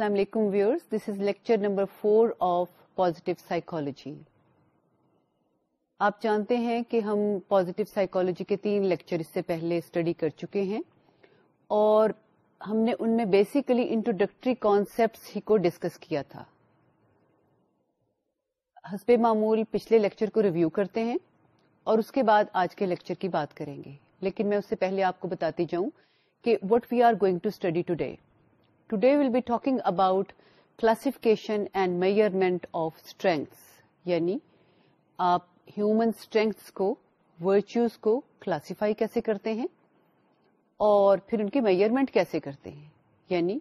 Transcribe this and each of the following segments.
السلام علیکم viewers this is lecture number four of positive psychology آپ جانتے ہیں کہ ہم پازیٹو سائیکالوجی کے تین لیکچر اس سے پہلے اسٹڈی کر چکے ہیں اور ہم نے ان میں بیسیکلی انٹروڈکٹری کانسیپٹس ہی کو ڈسکس کیا تھا حسب معمول پچھلے لیکچر کو ریویو کرتے ہیں اور اس کے بعد آج کے لیکچر کی بات کریں گے لیکن میں اس سے پہلے آپ کو بتاتی جاؤں کہ what we are going to study today today will be talking about classification and measurement of strengths یعنی آپ ہیومن اسٹرینگس کو ورچوز کو کلاسیفائی کیسے کرتے ہیں اور پھر ان کی میئرمنٹ کیسے کرتے ہیں یعنی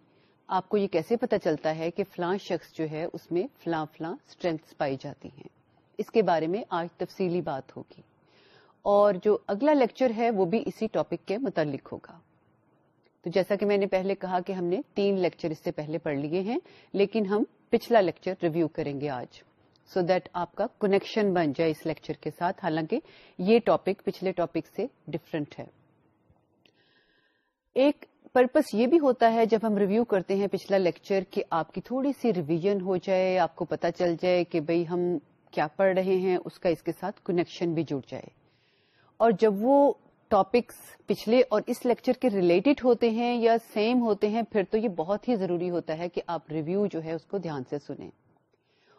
آپ کو یہ کیسے پتا چلتا ہے کہ فلاں شخص جو ہے اس میں فلاں فلاں اسٹرینگس پائی جاتی ہیں اس کے بارے میں آج تفصیلی بات ہوگی اور جو اگلا لیکچر ہے وہ بھی اسی ٹاپک کے متعلق ہوگا تو جیسا کہ میں نے پہلے کہا کہ ہم نے تین لیکچر اس سے پہلے پڑھ لیے ہیں لیکن ہم پچھلا لیکچر ریویو کریں گے آج سو دیٹ آپ کا کنیکشن بن جائے اس لیکچر کے ساتھ حالانکہ یہ ٹاپک پچھلے ٹاپک سے ڈفرنٹ ہے ایک پرپس یہ بھی ہوتا ہے جب ہم ریویو کرتے ہیں پچھلا لیکچر کہ آپ کی تھوڑی سی ریویژن ہو جائے آپ کو پتا چل جائے کہ بھئی ہم کیا پڑھ رہے ہیں اس کا اس کے ساتھ کنیکشن بھی جڑ جائے اور جب وہ ٹاپکس پچھلے اور اس لیکچر کے ریلیٹڈ ہوتے ہیں یا سیم ہوتے ہیں پھر تو یہ بہت ہی ضروری ہوتا ہے کہ آپ ریویو جو ہے اس کو دھیان سے سنیں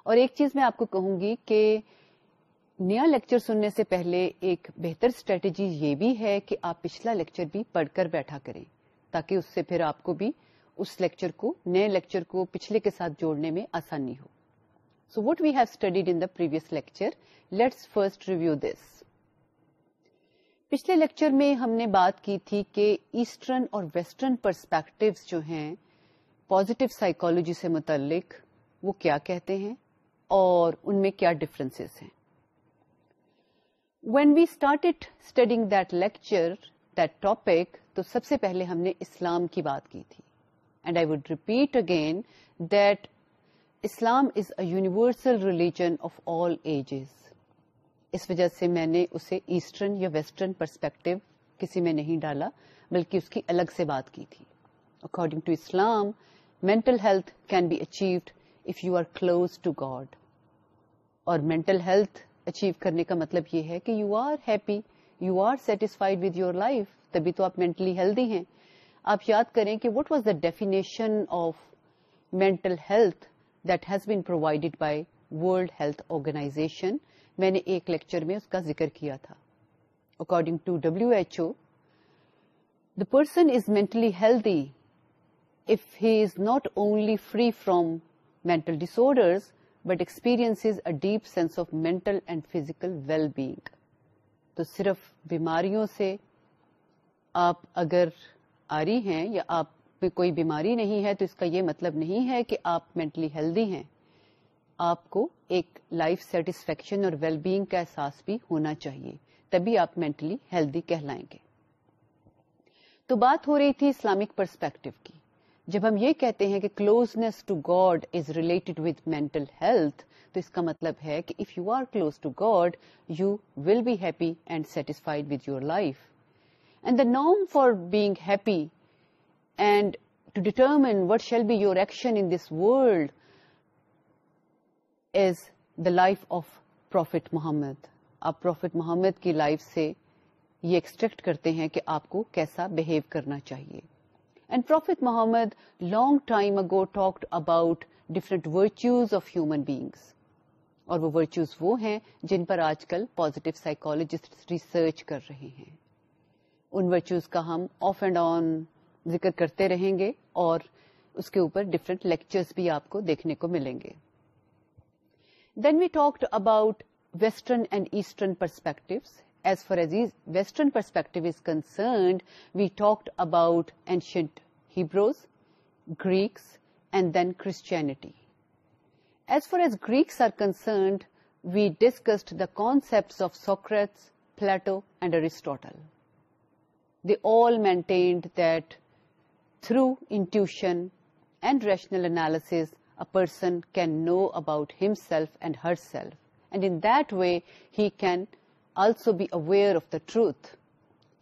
اور ایک چیز میں آپ کو کہوں گی کہ نیا لیکچر سننے سے پہلے ایک بہتر اسٹریٹجی یہ بھی ہے کہ آپ پچھلا لیکچر بھی پڑھ کر بیٹھا کریں تاکہ اس سے پھر آپ کو بھی اس لیکچر کو نئے لیکچر کو پچھلے کے ساتھ جوڑنے میں آسانی ہو so what we have studied in the previous lecture let's first review this پچھلے لیکچر میں ہم نے بات کی تھی کہ ایسٹرن اور ویسٹرن پرسپیکٹو جو ہیں پوزیٹو سائیکولوجی سے متعلق وہ کیا کہتے ہیں اور ان میں کیا ڈفرینس ہیں when we start studying that lecture that topic تو سب سے پہلے ہم نے اسلام کی بات کی تھی and I would repeat again that Islam is a universal religion of all ages اس وجہ سے میں نے اسے ایسٹرن یا ویسٹرن پرسپیکٹو کسی میں نہیں ڈالا بلکہ اس کی الگ سے بات کی تھی according to Islam mental mental health can be achieved if you are close to God اور ہیلتھ اچیو کرنے کا مطلب یہ ہے کہ you are happy you are satisfied with your life تبھی تو آپ مینٹلی ہیلدی ہیں آپ یاد کریں کہ what was the definition of mental health that has been provided by World Health Organization میں نے ایک لیکچر میں اس کا ذکر کیا تھا according to W H O the person is mentally healthy if he is not only free from mental disorder but experience a deep sense of mental and well تو صرف بیماریوں سے آپ اگر آ رہی ہیں یا آپ کوئی بیماری نہیں ہے تو اس کا یہ مطلب نہیں ہے کہ آپ مینٹلی ہیلدی ہیں آپ کو ایک لائف سیٹسفیکشن اور ویل بینگ کا احساس بھی ہونا چاہیے تبھی آپ مینٹلی ہیلدی کہلائیں گے تو بات ہو رہی تھی اسلامک پرسپیکٹو کی جب ہم یہ کہتے ہیں کہ closeness to God is related with mental health تو اس کا مطلب ہے کہ if you are close to God you will be happy and satisfied with your life and the norm for happy and to determine what shall be your action in this world is the life of prophet Muhammad آپ prophet Muhammad کی life سے یہ extract کرتے ہیں کہ آپ کو کیسا بہیو کرنا چاہیے and prophet Muhammad long time ago talked about different virtues of human beings اور وہ ورچیوز وہ ہیں جن پر آج کل پوزیٹو سائکالوجسٹ ریسرچ کر رہے ہیں ان ورچوز کا ہم آف اینڈ آن ذکر کرتے رہیں گے اور اس کے اوپر ڈفرنٹ لیکچرز بھی آپ کو دیکھنے کو ملیں گے Then we talked about Western and Eastern perspectives. As far as Western perspective is concerned, we talked about ancient Hebrews, Greeks, and then Christianity. As far as Greeks are concerned, we discussed the concepts of Socrates, Plato, and Aristotle. They all maintained that through intuition and rational analysis, person can know about him self and her self and in way, way he can also be aware of the truth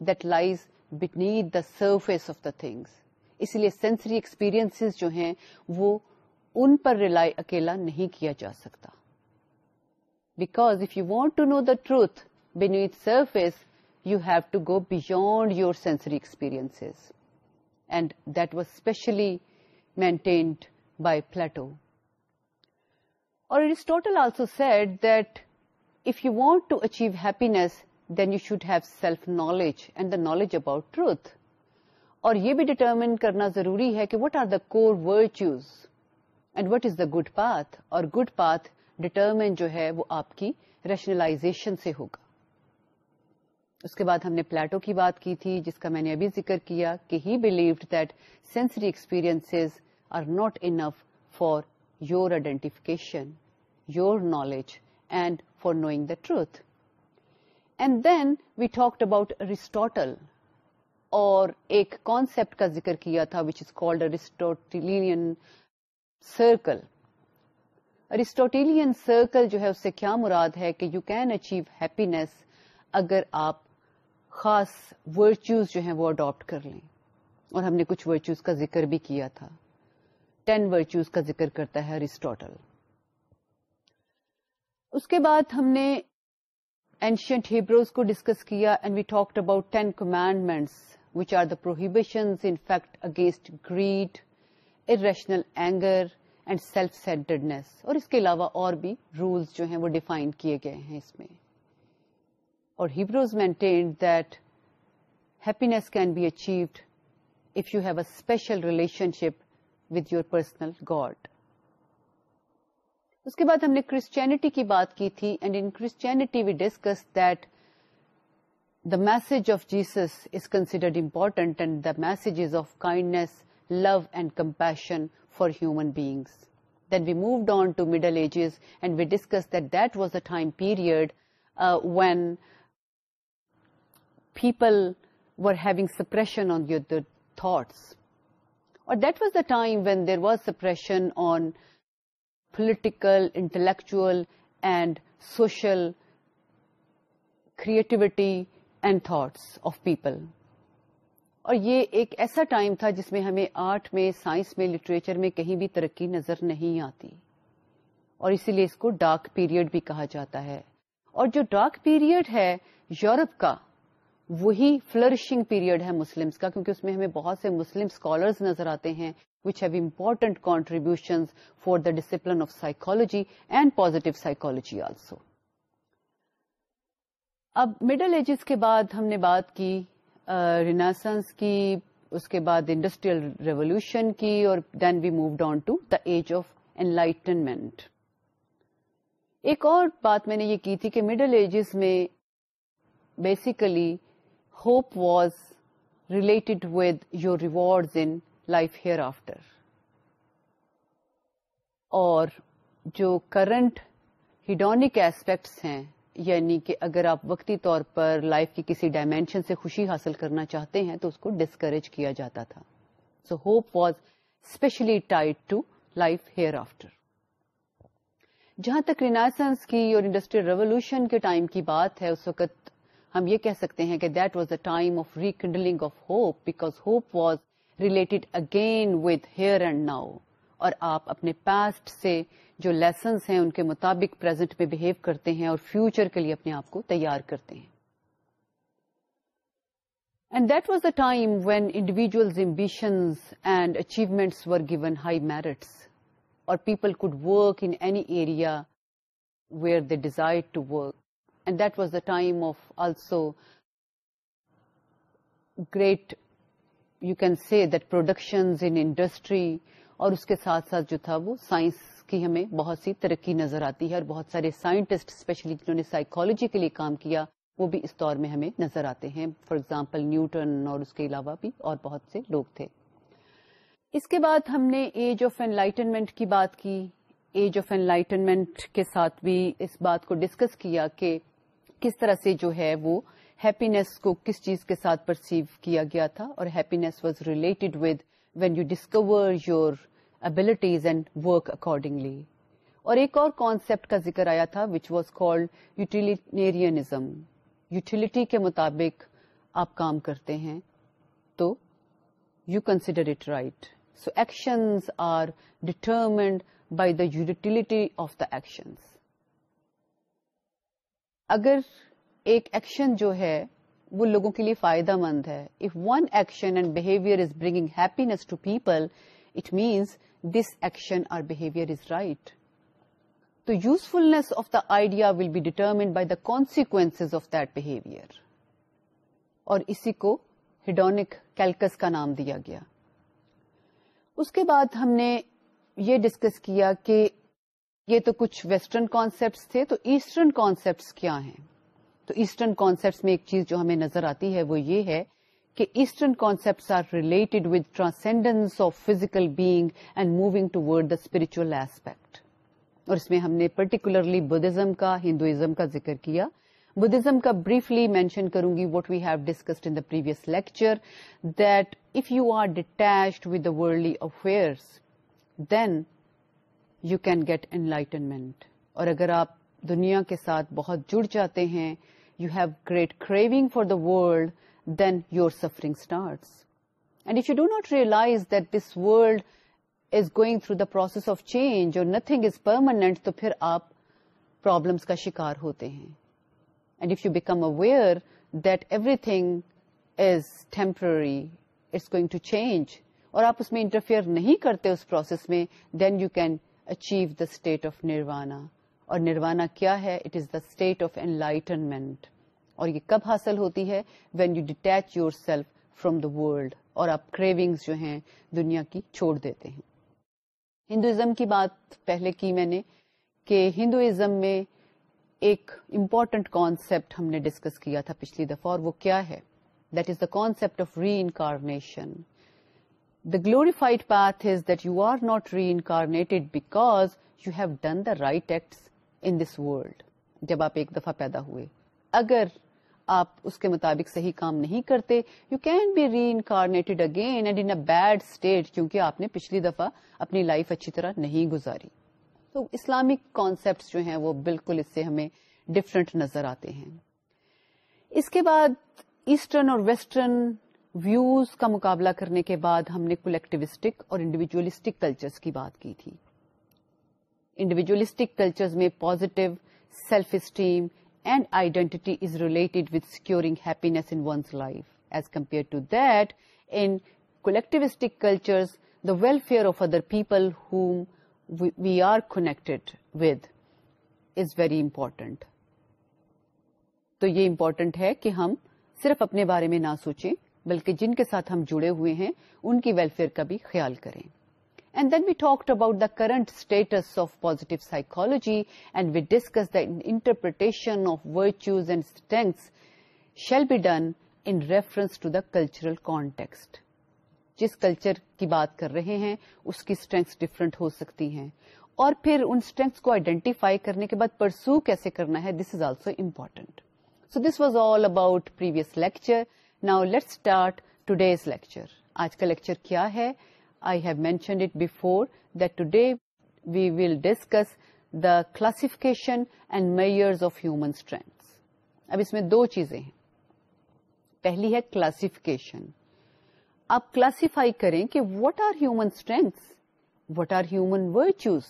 that beneath the the of of the اس لیے sensory experience جو ہیں وہ ان پر rely اکیلا نہیں کیا جا سکتا because if you want to know the truth beneath surface you have to go beyond your sensory experience and that was specially maintained by Plato اور Aristotle also said that if you want to achieve happiness then you should have self knowledge and the knowledge about اور یہ بھی determine کرنا ضروری ہے کہ what are the core virtues and what is the good path اور good path determine جو ہے وہ آپ کی ریشنلائزیشن سے ہوگا اس کے بعد ہم نے پلیٹو کی بات کی تھی جس کا میں نے ابھی ذکر کیا کہ he believed that sensory experience not enough for your identification your knowledge and for knowing the truth and then we talk about Aristotle اور ایک کانسپٹ کا ذکر کیا تھا which is called Aristotle circle Aristotle circle جو ہے اس سے کیا مراد ہے کہ یو کین اچیو happiness اگر آپ خاص ورچوز جو ہیں وہ اڈاپٹ کر لیں اور ہم نے کچھ ورچوز کا ذکر بھی کیا تھا ٹین ورچوز کا ذکر کرتا ہے ارسٹوٹل اس کے بعد ہم نے اینشنٹ ہیبروز کو ڈسکس کیا and we talk about ten commandments which are the prohibition in fact against greed irrational anger and self centredness اور اس کے علاوہ اور بھی رولس جو ہیں وہ ڈیفائن کیے گئے ہیں اس میں اور Hebrews that happiness can be achieved if you have a special relationship with your personal God اس کے بعد ہم نے کرسچینٹی کی بات کی تھی and in Christianity we discuss that the message of Jesus is considered important and the messages of kindness love and compassion for human beings then we moved on to middle ages and we discuss that that was a time period when people were having suppression on your thoughts that was the time when there was suppression on political intellectual and social creativity and thoughts of people اور یہ ایک ایسا time تھا جس میں ہمیں art میں science میں لٹریچر میں کہیں بھی ترقی نظر نہیں آتی اور اسی لیے اس کو ڈارک پیریڈ بھی کہا جاتا ہے اور جو ڈارک پیریڈ ہے یورپ کا وہی فلرشنگ پیریڈ ہے مسلمس کا کیونکہ اس میں ہمیں بہت سے مسلم اسکالرز نظر آتے ہیں which have important contribution for the discipline of psychology and positive psychology also اب مڈل ایجز کے بعد ہم نے بات کی ریناسنس uh, کی اس کے بعد انڈسٹریل ریولیوشن کی اور then we moved on to the age of enlightenment ایک اور بات میں نے یہ کی تھی کہ مڈل ایجز میں basically hope was related with your rewards in life hereafter اور جو کرنٹ ہڈونک ایسپیکٹس ہیں یعنی کہ اگر آپ وقتی طور پر لائف کی کسی ڈائمینشن سے خوشی حاصل کرنا چاہتے ہیں تو اس کو ڈسکریج کیا جاتا تھا so hope was especially tied to life hereafter جہاں تک رینائسنس کی اور انڈسٹریل ریولوشن کے ٹائم کی بات ہے اس وقت ہم یہ کہہ سکتے ہیں کہ that was the time of rekindling of hope because hope was related again with here and now اور آپ اپنے پاسٹ سے جو لیسنس ہیں ان کے مطابق میں بہیو کرتے ہیں اور فیوچر کے لیے اپنے آپ کو تیار کرتے ہیں time when individuals ambitions and achievements were given high merits اور people could work any area where they desire to work that was the time of also great you can see that productions in industry اور اس کے ساتھ ساتھ جو تھا وہ science کی ہمیں بہت سی ترقی نظر آتی ہے اور بہت سارے سائنٹسٹ اسپیشلی جنہوں نے سائیکالوجی کے لیے کام کیا وہ بھی اس دور میں ہمیں نظر آتے ہیں فار ایگزامپل نیوٹن اور اس کے علاوہ بھی اور بہت سے لوگ تھے اس کے بعد ہم نے ایج آف انلائٹنمنٹ لائٹنمنٹ کی بات کی ایج آف انلائٹنمنٹ لائٹنمنٹ کے ساتھ بھی اس بات کو ڈسکس کیا کہ کس طرح سے جو ہے وہ ہیپینیس کو کس چیز کے ساتھ پرسیو کیا گیا تھا اور happiness was related with when you discover your abilities and work accordingly اور ایک اور کانسیپٹ کا ذکر آیا تھا which was called utilitarianism utility کے مطابق آپ کام کرتے ہیں تو you consider it right so actions are determined by the utility of the actions اگر ایک ایکشن جو ہے وہ لوگوں کے لیے فائدہ مند ہے if one action and behaviour is bringing happiness to people it means this action اور بہیویئر از رائٹ تو usefulness of the idea will be determined by the consequence of that behaviour اور اسی کو ہڈونک کیلکس کا نام دیا گیا اس کے بعد ہم نے یہ ڈسکس کیا کہ یہ تو کچھ ویسٹرن کانسیپٹس تھے تو ایسٹرن کانسیپٹس کیا ہیں تو ایسٹرن کانسیپٹس میں ایک چیز جو ہمیں نظر آتی ہے وہ یہ ہے کہ eastern concepts are related with transcendence of physical being and moving toward the spiritual aspect اور اس میں ہم نے پرٹیکولرلی بدھزم کا ہندوئزم کا ذکر کیا بدھزم کا بریفلی مینشن کروں گی what we have discussed in the previous lecture that if you are detached with the worldly affairs then you can get enlightenment اور اگر آپ دنیا کے ساتھ بہت جڑ جاتے ہیں you have great craving for the world then your suffering starts and if you do not realise that this world is going through the process of change اور نتھنگ از پرمانٹ تو پھر آپ پرابلمس کا شکار ہوتے ہیں and if you become aware that everything is temporary it's going to change اور آپ اس میں انٹرفیئر نہیں کرتے اس پروسیس میں then you can achieve the state of nirvana اور نروانا کیا ہے it is the state of enlightenment اور یہ کب حاصل ہوتی ہے when you detach yourself from the world اور آپ کریونگز جو ہیں دنیا کی چھوڑ دیتے ہیں ہندوازم کی بات پہلے کی میں نے کہ ہندوازم میں ایک امپورٹنٹ کانسیپٹ ہم نے ڈسکس کیا تھا پچھلی دفعہ اور وہ کیا ہے that is the concept of reincarnation the glorified in is that you are not ری پیدا ہوئے اگر آپ اس کے مطابق صحیح کام نہیں کرتے you can be reincarnated again and in bed state کیونکہ آپ نے پچھلی دفعہ اپنی لائف اچھی طرح نہیں گزاری تو اسلامک کانسیپٹ جو ہیں وہ بالکل اس سے ہمیں ڈفرنٹ نظر آتے ہیں اس کے بعد ایسٹرن اور ویسٹرن ویوز کا مقابلہ کرنے کے بعد ہم نے کولیکٹیوسٹک اور انڈیویجولیسٹک کلچرز کی بات کی تھی انڈیویجولیسٹک کلچرز میں positive self esteem and identity is related with securing in in one's life as compare to that collectivistic cultures the welfare of other people whom we are connected with is very important تو یہ important ہے کہ ہم صرف اپنے بارے میں نہ سوچیں بلکہ جن کے ساتھ ہم جڑے ہوئے ہیں ان کی ویلفیئر کا بھی خیال کریں and then we talk about the current status of positive psychology and we discuss the interpretation of virtues and strengths shall be done in reference to the cultural context جس کلچر کی بات کر رہے ہیں اس کی اسٹرینگس ڈفرنٹ ہو سکتی ہیں اور پھر ان اسٹرینگس کو آئیڈینٹیفائی کرنے کے بعد پرسو کیسے کرنا ہے this is also important so this was all about previous lecture نا لیٹ اسٹارٹ ٹوڈیز لیکچر آج کا لیکچر کیا ہے I have mentioned it before that today we will discuss the classification and measures of human strength اب اس میں دو چیزیں ہیں پہلی ہے کلاسفکیشن آپ کلاسیفائی کریں کہ what are human strengths what are human virtues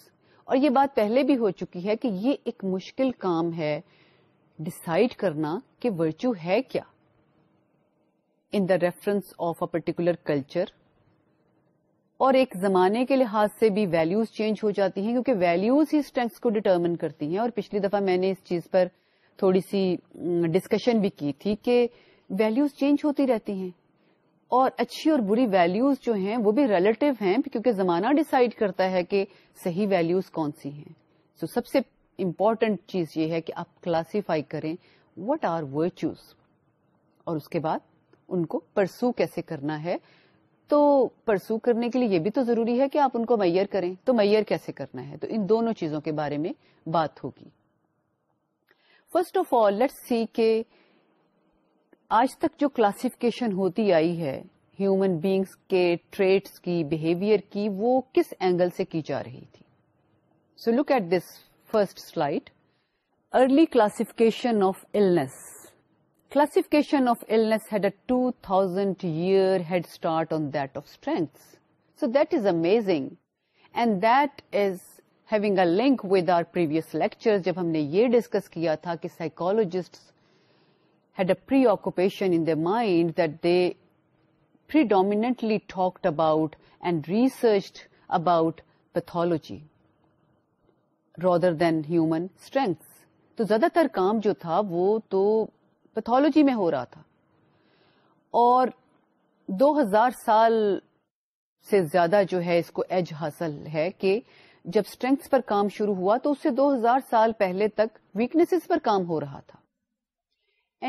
اور یہ بات پہلے بھی ہو چکی ہے کہ یہ ایک مشکل کام ہے ڈسائڈ کرنا کہ ورچو ہے کیا in the reference of a particular culture اور ایک زمانے کے لحاظ سے بھی ویلوز چینج ہو جاتی ہیں کیونکہ ویلوز ہی اسٹرینگس کو ڈیٹرمن کرتی ہیں اور پچھلی دفعہ میں نے اس چیز پر تھوڑی سی ڈسکشن بھی کی تھی کہ ویلوز چینج ہوتی رہتی ہیں اور اچھی اور بری ویلوز جو ہیں وہ بھی ریلیٹو ہیں کیونکہ زمانہ ڈیسائیڈ کرتا ہے کہ صحیح ویلوز کون سی ہیں سو so, سب سے امپورٹنٹ چیز یہ ہے کہ آپ کلاسیفائی کریں وٹ آر ورچوز اور اس کے بعد ان کو پرسو کیسے کرنا ہے تو پرسو کرنے کے لیے یہ بھی تو ضروری ہے کہ آپ ان کو میئر کریں تو میئر کیسے کرنا ہے تو ان دونوں چیزوں کے بارے میں بات ہوگی first of all let see کہ آج تک جو کلاسفکیشن ہوتی آئی ہے ہیومن بینگس کے ٹریٹس کی بہیویئر کی وہ کس اینگل سے کی جا رہی تھی so look at this first slide early classification of illness classification of illness a to that's amazing our previous lecture یہ ڈسکس کیا تھا کہ سائکالوجیڈریشنڈ that they predominantly talked about and research about pathology rather than human strengths تو زیادہ تر کام جو تھا وہ تو پیتھولوجی میں ہو رہا تھا اور دو ہزار سال سے زیادہ جو ہے اس کو ایج حاصل ہے کہ جب اسٹرینگس پر کام شروع ہوا تو اس سے دو ہزار سال پہلے تک ویکنیسز پر کام ہو رہا تھا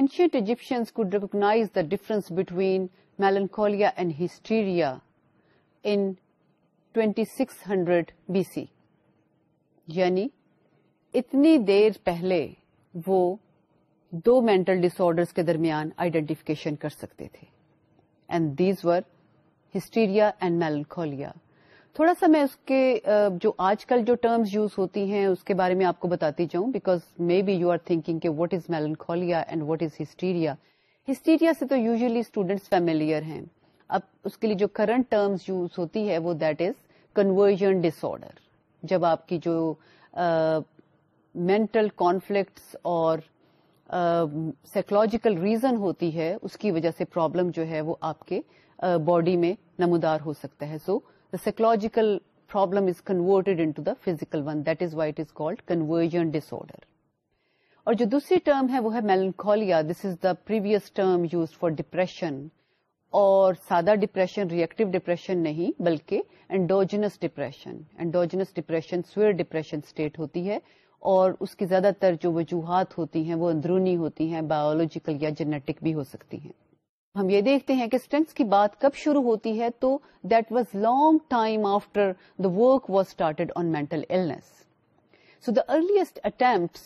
ancient Egyptians could recognise the difference between melancholia and hysteria in twenty six hundred B C یعنی اتنی دیر پہلے وہ دو مینٹل ڈس آرڈرس کے درمیان آئیڈینٹیفیکیشن کر سکتے تھے and these were hysteria and melancholia تھوڑا سا میں اس کے جو آج کل جو ٹرمز یوز ہوتی ہیں اس کے بارے میں آپ کو بتاتی جاؤں because may be you are thinking کہ what is melancholia and what is hysteria hysteria سے تو یوزلی اسٹوڈینٹس فیملیئر ہیں اب اس کے لیے جو کرنٹ ٹرمز یوز ہوتی ہے وہ that is conversion disorder جب آپ کی جو مینٹل کانفلکٹس اور uh, ریزن ہوتی ہے اس کی وجہ سے پرابلم جو ہے وہ آپ کے باڈی میں نمودار ہو سکتا ہے so the psychological problem is converted into the physical one that is why it is called conversion disorder اور جو دوسری ٹرم ہے وہ ہے melancholia this is the previous term use for depression اور سادہ ڈپریشن ریئیکٹو ڈپریشن نہیں بلکہ endogenous depression endogenous depression severe depression state ہوتی ہے اور اس کی زیادہ تر جو وجوہات ہوتی ہیں وہ اندرونی ہوتی ہیں بایولوجیکل یا جینیٹک بھی ہو سکتی ہیں ہم یہ دیکھتے ہیں کہ اسٹرینتھ کی بات کب شروع ہوتی ہے تو that was long time after the work was started on mental so the earliest attempt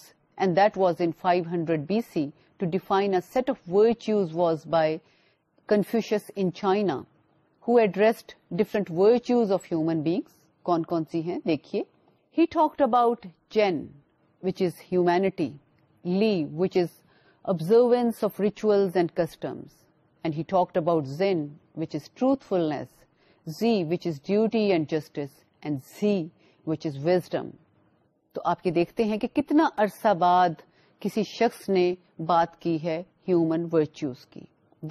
and that was in five hundred B C to define set of virtues was by Confucius in China who addressed different virtues of human beings کون کون سی ہیں دیکھیے he talked about jen humanity which is observance of ritual and customs and he talk about xin which is truthfulness zi which is duty and justice and si which is wisdom تو آپ یہ دیکھتے ہیں کہ کتنا عرصہ بعد کسی شخص نے بات کی ہے ہیومن ورچوز کی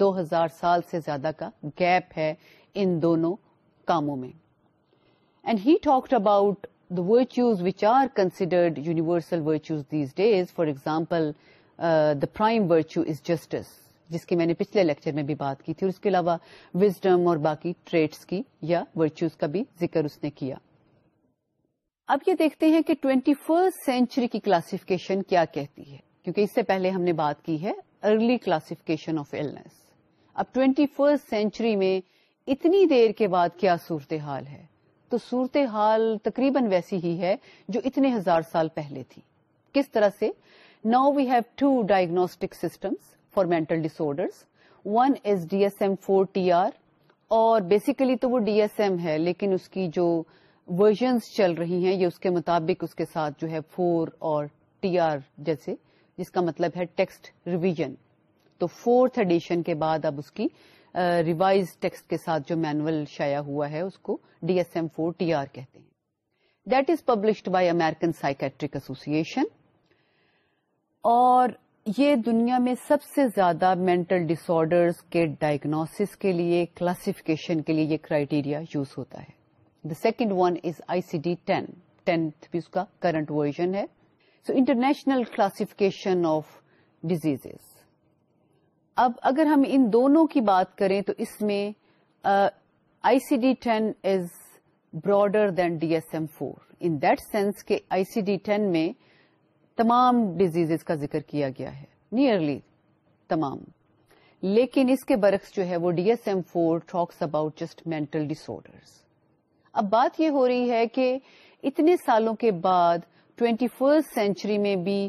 دو ہزار سال سے زیادہ کا گیپ ہے ان دونوں کاموں میں talk about the virtues which are considered universal virtues these days, for example, uh, the prime virtue is justice. جس کی میں نے پچھلے لیکچر میں بھی بات کی تھی اور اس کے علاوہ وزڈم اور باقی ٹریٹس کی یا ورچوز کا بھی ذکر اس نے کیا اب یہ دیکھتے ہیں کہ ٹوینٹی فرسٹ سینچری کی کلاسفکیشن کیا کہتی ہے کیونکہ اس سے پہلے ہم نے بات کی ہے ارلی کلاسیفیکیشن آف ایلنس اب ٹوینٹی فرسٹ سینچری میں اتنی دیر کے بعد کیا صورتحال ہے تو صورتحال تقریباً ویسی ہی ہے جو اتنے ہزار سال پہلے تھی کس طرح سے now we have two diagnostic systems for mental disorders one is D S M four T R اور بیسیکلی تو وہ ڈی ایس ایم ہے لیکن اس کی جو ورژنس چل رہی ہیں یہ اس کے مطابق اس کے ساتھ جو ہے فور اور ٹی آر جیسے جس کا مطلب ہے ٹیکسٹ ریویژن تو فورتھ ایڈیشن کے بعد اب اس کی ریوائز ٹیکسٹ کے ساتھ جو مینول ہوا ہے اس کو D S M four T R کہتے ہیں that is published by American psychiatric association اور یہ دنیا میں سب سے زیادہ مینٹل ڈس آرڈرز کے ڈائگنوس کے لیے کلاسفیکیشن کے لیے یہ کرائیٹیریا یوز ہوتا ہے the second one is I C D ten tenth بھی اس کا کرنٹ ورژن ہے so international classification of diseases اب اگر ہم ان دونوں کی بات کریں تو اس میں I C D ten is broader than D S M four in that sense کہ آئی سی ڈی ٹین میں تمام ڈیزیز کا ذکر کیا گیا ہے نیئرلی تمام لیکن اس کے برعکس جو ہے وہ D S M four talks about just mental dis اب بات یہ ہو رہی ہے کہ اتنے سالوں کے بعد ٹوینٹی فرسٹ سینچری میں بھی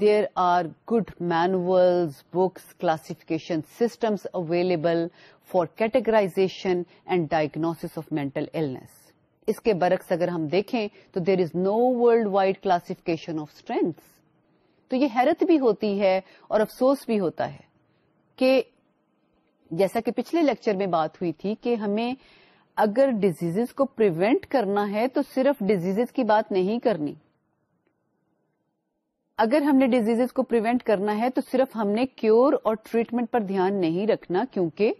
good books, books systems available available for and and diagnosis of illness. اس کے برعکس اگر ہم دیکھیں تو there is no worldwide classification of strengths تو یہ حیرت بھی ہوتی ہے اور افسوس بھی ہوتا ہے کہ جیسا کہ پچھلے لیکچر میں بات ہوئی تھی کہ ہمیں اگر ڈیزیز کو پروینٹ کرنا ہے تو صرف ڈیزیز کی بات نہیں کرنی اگر ہم نے ڈیزیز کو پروینٹ کرنا ہے تو صرف ہم نے کیور اور ٹریٹمنٹ پر دھیان نہیں رکھنا کیونکہ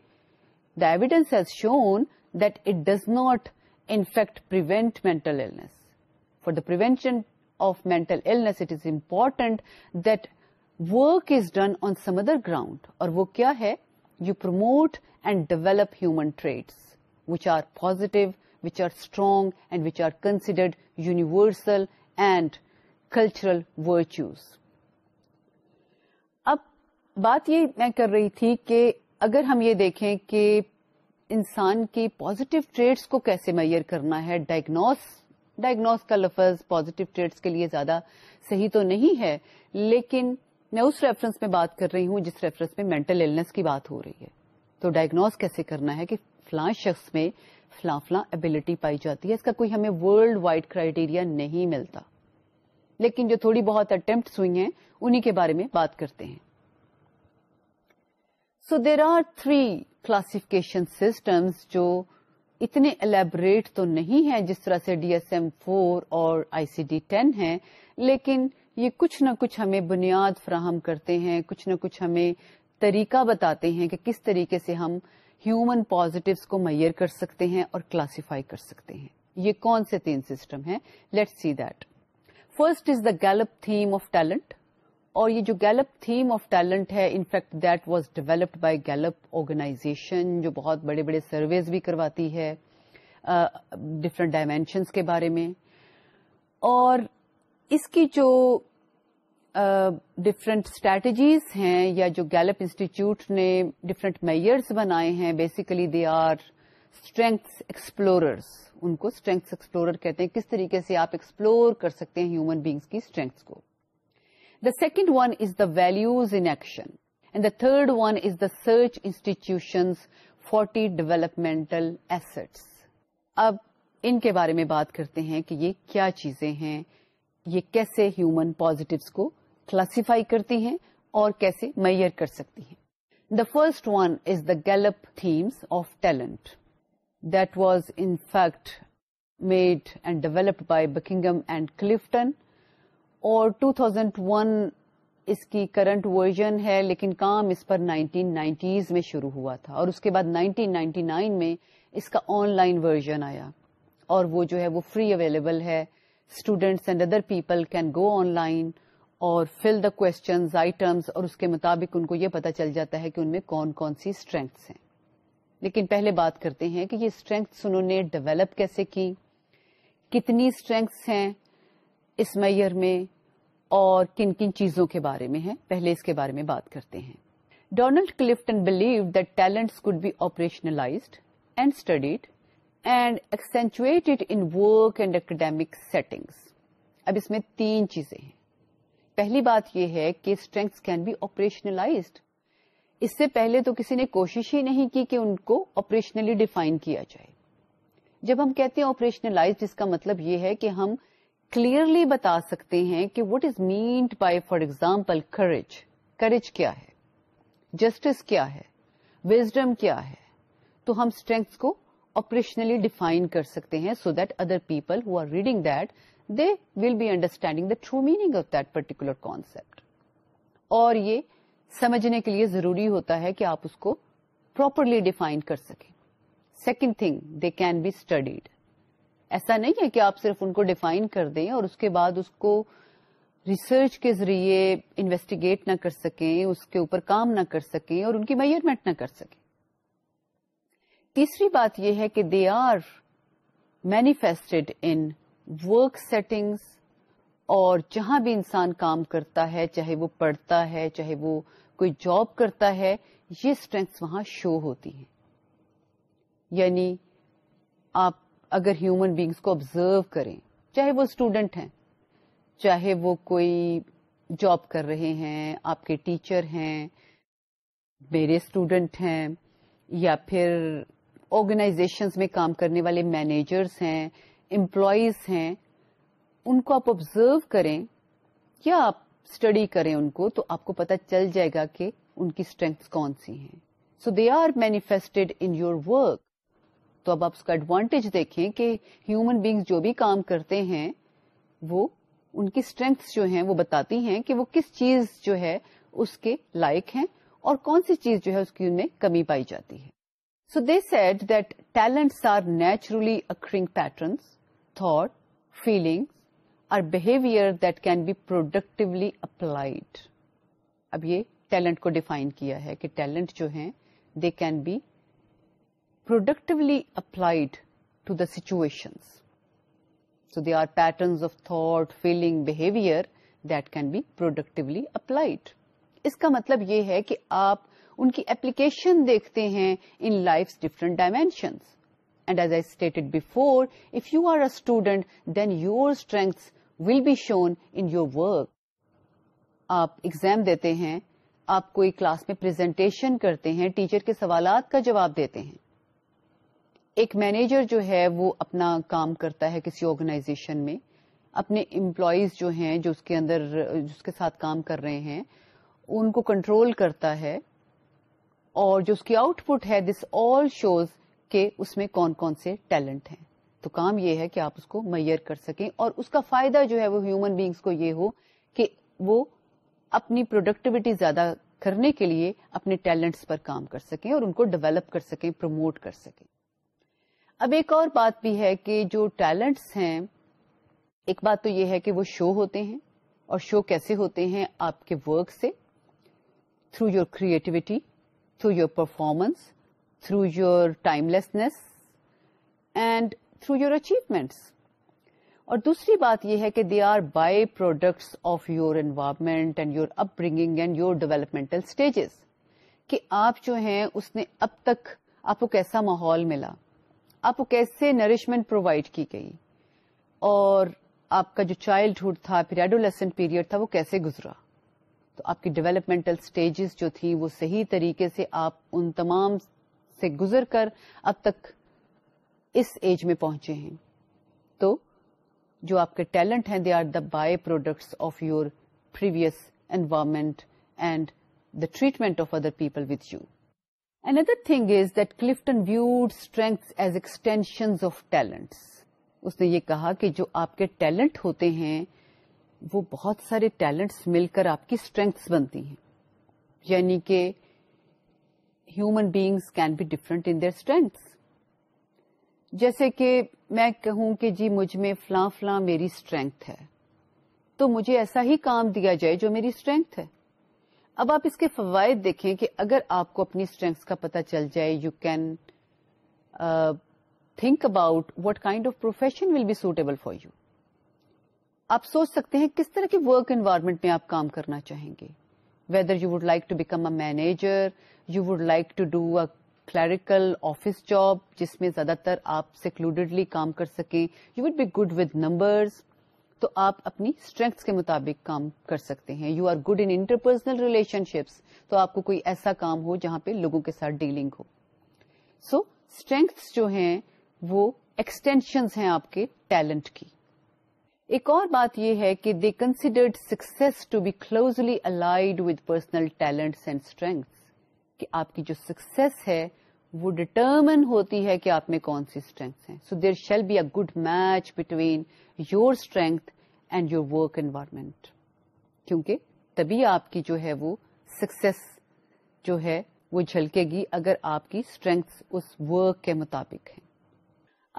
diabetes has shown that it does not infect mental illness for the prevention of mental illness it is important that work is done on some other ground اور وہ کیا ہے you promote and develop human traits which are positive which are strong and which are considered universal and cultural virtues اب بات یہ میں کر رہی تھی کہ اگر ہم یہ دیکھیں کہ انسان کی پازیٹیو ٹریٹس کو کیسے میئر کرنا ہے ڈائگنوس ڈائگنوس کا لفظ پازیٹیو ٹریٹس کے لیے زیادہ صحیح تو نہیں ہے لیکن میں اس ریفرنس میں بات کر رہی ہوں جس ریفرنس میں مینٹل ایلنس کی بات ہو رہی ہے تو ڈائگنوز کیسے کرنا ہے کہ فلاں شخص میں فلاں فلاں ابلٹی پائی جاتی ہے اس کا کوئی ہمیں ورلڈ وائڈ کرائیٹیریا نہیں ملتا لیکن جو تھوڑی بہت اٹمپٹس ہوئی ہیں انہیں کے بارے میں بات کرتے ہیں so there are three classification systems جو اتنے الیبریٹ تو نہیں ہیں جس طرح سے ڈی ایس ایم فور اور آئی سی ڈی ٹین ہے لیکن یہ کچھ نہ کچھ ہمیں بنیاد فراہم کرتے ہیں کچھ نہ کچھ ہمیں طریقہ بتاتے ہیں کہ کس طریقے سے ہم ہیومن پازیٹیوس کو میئر کر سکتے ہیں اور کلاسیفائی کر سکتے ہیں یہ کون سے تین سسٹم ہیں let see that first is the Gallup theme of talent اور یہ جو گیلپ تھیم آف ٹیلنٹ ہے in fact that was developed by Gallup organization جو بہت بڑے بڑے سرویز بھی کرواتی ہے ڈفرنٹ uh, ڈائمینشنس کے بارے میں اور اس کی جو ڈفرنٹ uh, اسٹریٹجیز ہیں یا جو گیلپ انسٹیٹیوٹ نے ڈفرنٹ میئرز بنائے ہیں basically they are strengths explorers ان کو اسٹرینگس ایکسپلورر کہتے ہیں کس طریقے سے آپ ایکسپلور کر سکتے ہیں ہیومن بیگس کی اسٹرینگس کو the second one is the values in action and the third one is the search institution forty developmental assets اب ان کے بارے میں بات کرتے ہیں کہ یہ کیا چیزیں ہیں یہ کیسے ہیومن پازیٹیوس کو کلاسیفائی کرتی ہیں اور کیسے میئر کر سکتی ہیں the first one is the Gallup themes of talent fact made and developed by Buckingham and Clifton اور ٹو تھاؤزینڈ ون اس کی کرنٹ ورژن ہے لیکن کام اس پر 1990s میں شروع ہوا تھا اور اس کے بعد 1999 میں اس کا آن لائن ورژن آیا اور وہ جو ہے وہ فری اویلیبل ہے students and other people can go online اور فل دا کوشچنز آئٹمس اور اس کے مطابق ان کو یہ پتا چل جاتا ہے کہ ان میں کون کون سی اسٹرینگس ہیں لیکن پہلے بات کرتے ہیں کہ یہ اسٹرینگس انہوں نے ڈیولپ کیسے کی کتنی اسٹرینگس ہیں اس میئر میں اور کن کن چیزوں کے بارے میں ہیں پہلے اس کے بارے میں بات کرتے ہیں Donald Clifton believe that talent could be operationalized and studied and accentuated in work and academic settings اب اس میں تین چیزیں ہیں پہلی بات یہ ہے کہ اسٹرینگس کین بی آپریشنلائزڈ اس سے پہلے تو کسی نے کوشش ہی نہیں کی کہ ان کو آپریشنلی ڈیفائن کیا جائے جب ہم کہتے ہیں آپریشنلائز اس کا مطلب یہ ہے کہ ہم کلیئرلی بتا سکتے ہیں کہ what is meant by for example courage courage کیا ہے جسٹس کیا ہے وزڈم کیا ہے تو ہم اسٹرینگس کو آپریشنلی ڈیفائن کر سکتے ہیں so that other people who are reading that they will be understanding the true meaning of that particular concept اور یہ سمجھنے کے لیے ضروری ہوتا ہے کہ آپ اس کو پراپرلی ڈیفائن کر سکیں second thing they can be studied ایسا نہیں ہے کہ آپ صرف ان کو ڈیفائن کر دیں اور اس کے بعد اس کو ریسرچ کے ذریعے انویسٹیگیٹ نہ کر سکیں اس کے اوپر کام نہ کر سکیں اور ان کی میئرمنٹ نہ کر سکیں تیسری بات یہ ہے کہ they are manifested in work settings اور جہاں بھی انسان کام کرتا ہے چاہے وہ پڑھتا ہے چاہے وہ کوئی جاب کرتا ہے یہ اسٹرینگس وہاں شو ہوتی ہیں یعنی آپ اگر ہیومن بینگس کو آبزرو کریں چاہے وہ اسٹوڈنٹ ہیں چاہے وہ کوئی جاب کر رہے ہیں آپ کے ٹیچر ہیں میرے اسٹوڈنٹ ہیں یا پھر آرگنائزیشنز میں کام کرنے والے مینیجرس ہیں امپلائیز ہیں ان کو آپ آبزرو کریں یا آپ اسٹڈی کریں ان کو تو آپ کو پتا چل جائے گا کہ ان کی اسٹرینگ کون سی ہیں so they are manifested in your work تو اب آپ اس کا ایڈوانٹیج دیکھیں کہ ہیومن بینگ جو بھی کام کرتے ہیں وہ ان کی اسٹرینگس جو ہیں وہ بتاتی ہیں کہ وہ کس چیز جو ہے اس کے لائق ہیں اور کون سی چیز جو ہے اس کی ان میں کمی پائی جاتی ہے so they said that talents are naturally occurring patterns thought feelings behaviour that can be productively applied اب یہ ٹیلنٹ کو ڈیفائن کیا ہے کہ ٹیلنٹ جو ہیں they can be productively applied to the situation so they are patterns of thought feeling behaviour that can be productively applied اس کا مطلب یہ ہے کہ آپ ان کی اپلیکیشن دیکھتے ہیں in life different dimensions and as I stated before if you are a student then your strengths will be shown in your work آپ ایگزام دیتے ہیں آپ کوئی کلاس میں پریزنٹیشن کرتے ہیں ٹیچر کے سوالات کا جواب دیتے ہیں ایک مینیجر جو ہے وہ اپنا کام کرتا ہے کسی آرگنائزیشن میں اپنے امپلائیز جو ہیں جو اس کے اندر کے ساتھ کام کر رہے ہیں ان کو کنٹرول کرتا ہے اور جو اس کی آؤٹ پٹ ہے دس آل شوز کہ اس میں کون کون سے ٹیلنٹ ہیں تو کام یہ ہے کہ آپ اس کو میئر کر سکیں اور اس کا فائدہ جو ہے وہ ہیومن بینگس کو یہ ہو کہ وہ اپنی پروڈکٹیوٹی زیادہ کرنے کے لیے اپنے ٹیلنٹس پر کام کر سکیں اور ان کو ڈیولپ کر سکیں پروموٹ کر سکیں اب ایک اور بات بھی ہے کہ جو ٹیلنٹس ہیں ایک بات تو یہ ہے کہ وہ شو ہوتے ہیں اور شو کیسے ہوتے ہیں آپ کے ورک سے through your creativity through your performance through your time and and through your اور دوسری بات یہ ہے کہ they are byproducts of your environment and your upbringing and your developmental stages کہ آپ جو ہیں اس نے اب تک آپ کو کیسا ماحول ملا آپ کو کیسے نرشمنٹ پرووائڈ کی گئی اور آپ کا جو چائلڈہڈ تھا پھر ایڈولیسنٹ پیریڈ تھا وہ کیسے گزرا تو آپ کی ڈیولپمنٹل اسٹیجز جو تھی وہ صحیح طریقے سے آپ ان تمام سے گزر کر اب تک اس ایج میں پہنچے ہیں تو جو آپ کے ٹیلنٹ ہیں they are the byproducts of your previous environment and the treatment of other people with you another thing is that Clifton viewed strength as extension of talents اس نے یہ کہا کہ جو آپ کے ٹیلنٹ ہوتے ہیں وہ بہت سارے ٹیلنٹس مل کر آپ کی اسٹرینگس بنتی ہیں یعنی کہ human beings can be different in their strengths جیسے کہ میں کہوں کہ جی مجھ میں فلاں فلاں میری اسٹرینگ ہے تو مجھے ایسا ہی کام دیا جائے جو میری اسٹرینگ ہے اب آپ اس کے فوائد دیکھیں کہ اگر آپ کو اپنی اسٹرینگس کا پتا چل جائے you can think about what kind of profession will be suitable for you آپ سوچ سکتے ہیں کس طرح کی ورک انوائرمنٹ میں آپ کام کرنا چاہیں گے whether you would like to become a manager you would like to do a clerical office job جس میں زیادہ تر آپ سیکلوڈیڈلی کام کر سکیں you would be good with numbers تو آپ اپنی اسٹرینگس کے مطابق کام کر سکتے ہیں you are good interpersonal relationships تو آپ کو کوئی ایسا کام ہو جہاں پہ لوگوں کے ساتھ ڈیلنگ ہو سو so, اسٹرینگس جو ہیں وہ ایکسٹینشنز ہیں آپ کے ٹیلنٹ کی ایک اور بات یہ ہے کہ they considered success to be closely allied with personal talents and strengths کہ آپ کی جو سکسیس ہے وہ ڈٹرمن ہوتی ہے کہ آپ میں کون سی اسٹرینگس ہیں so there shall be a good match between your strength and your work environment کیونکہ تبھی آپ کی جو ہے وہ سکسیس جو ہے وہ جھلکے گی اگر آپ کی اسٹرینگس اس ورک کے مطابق ہیں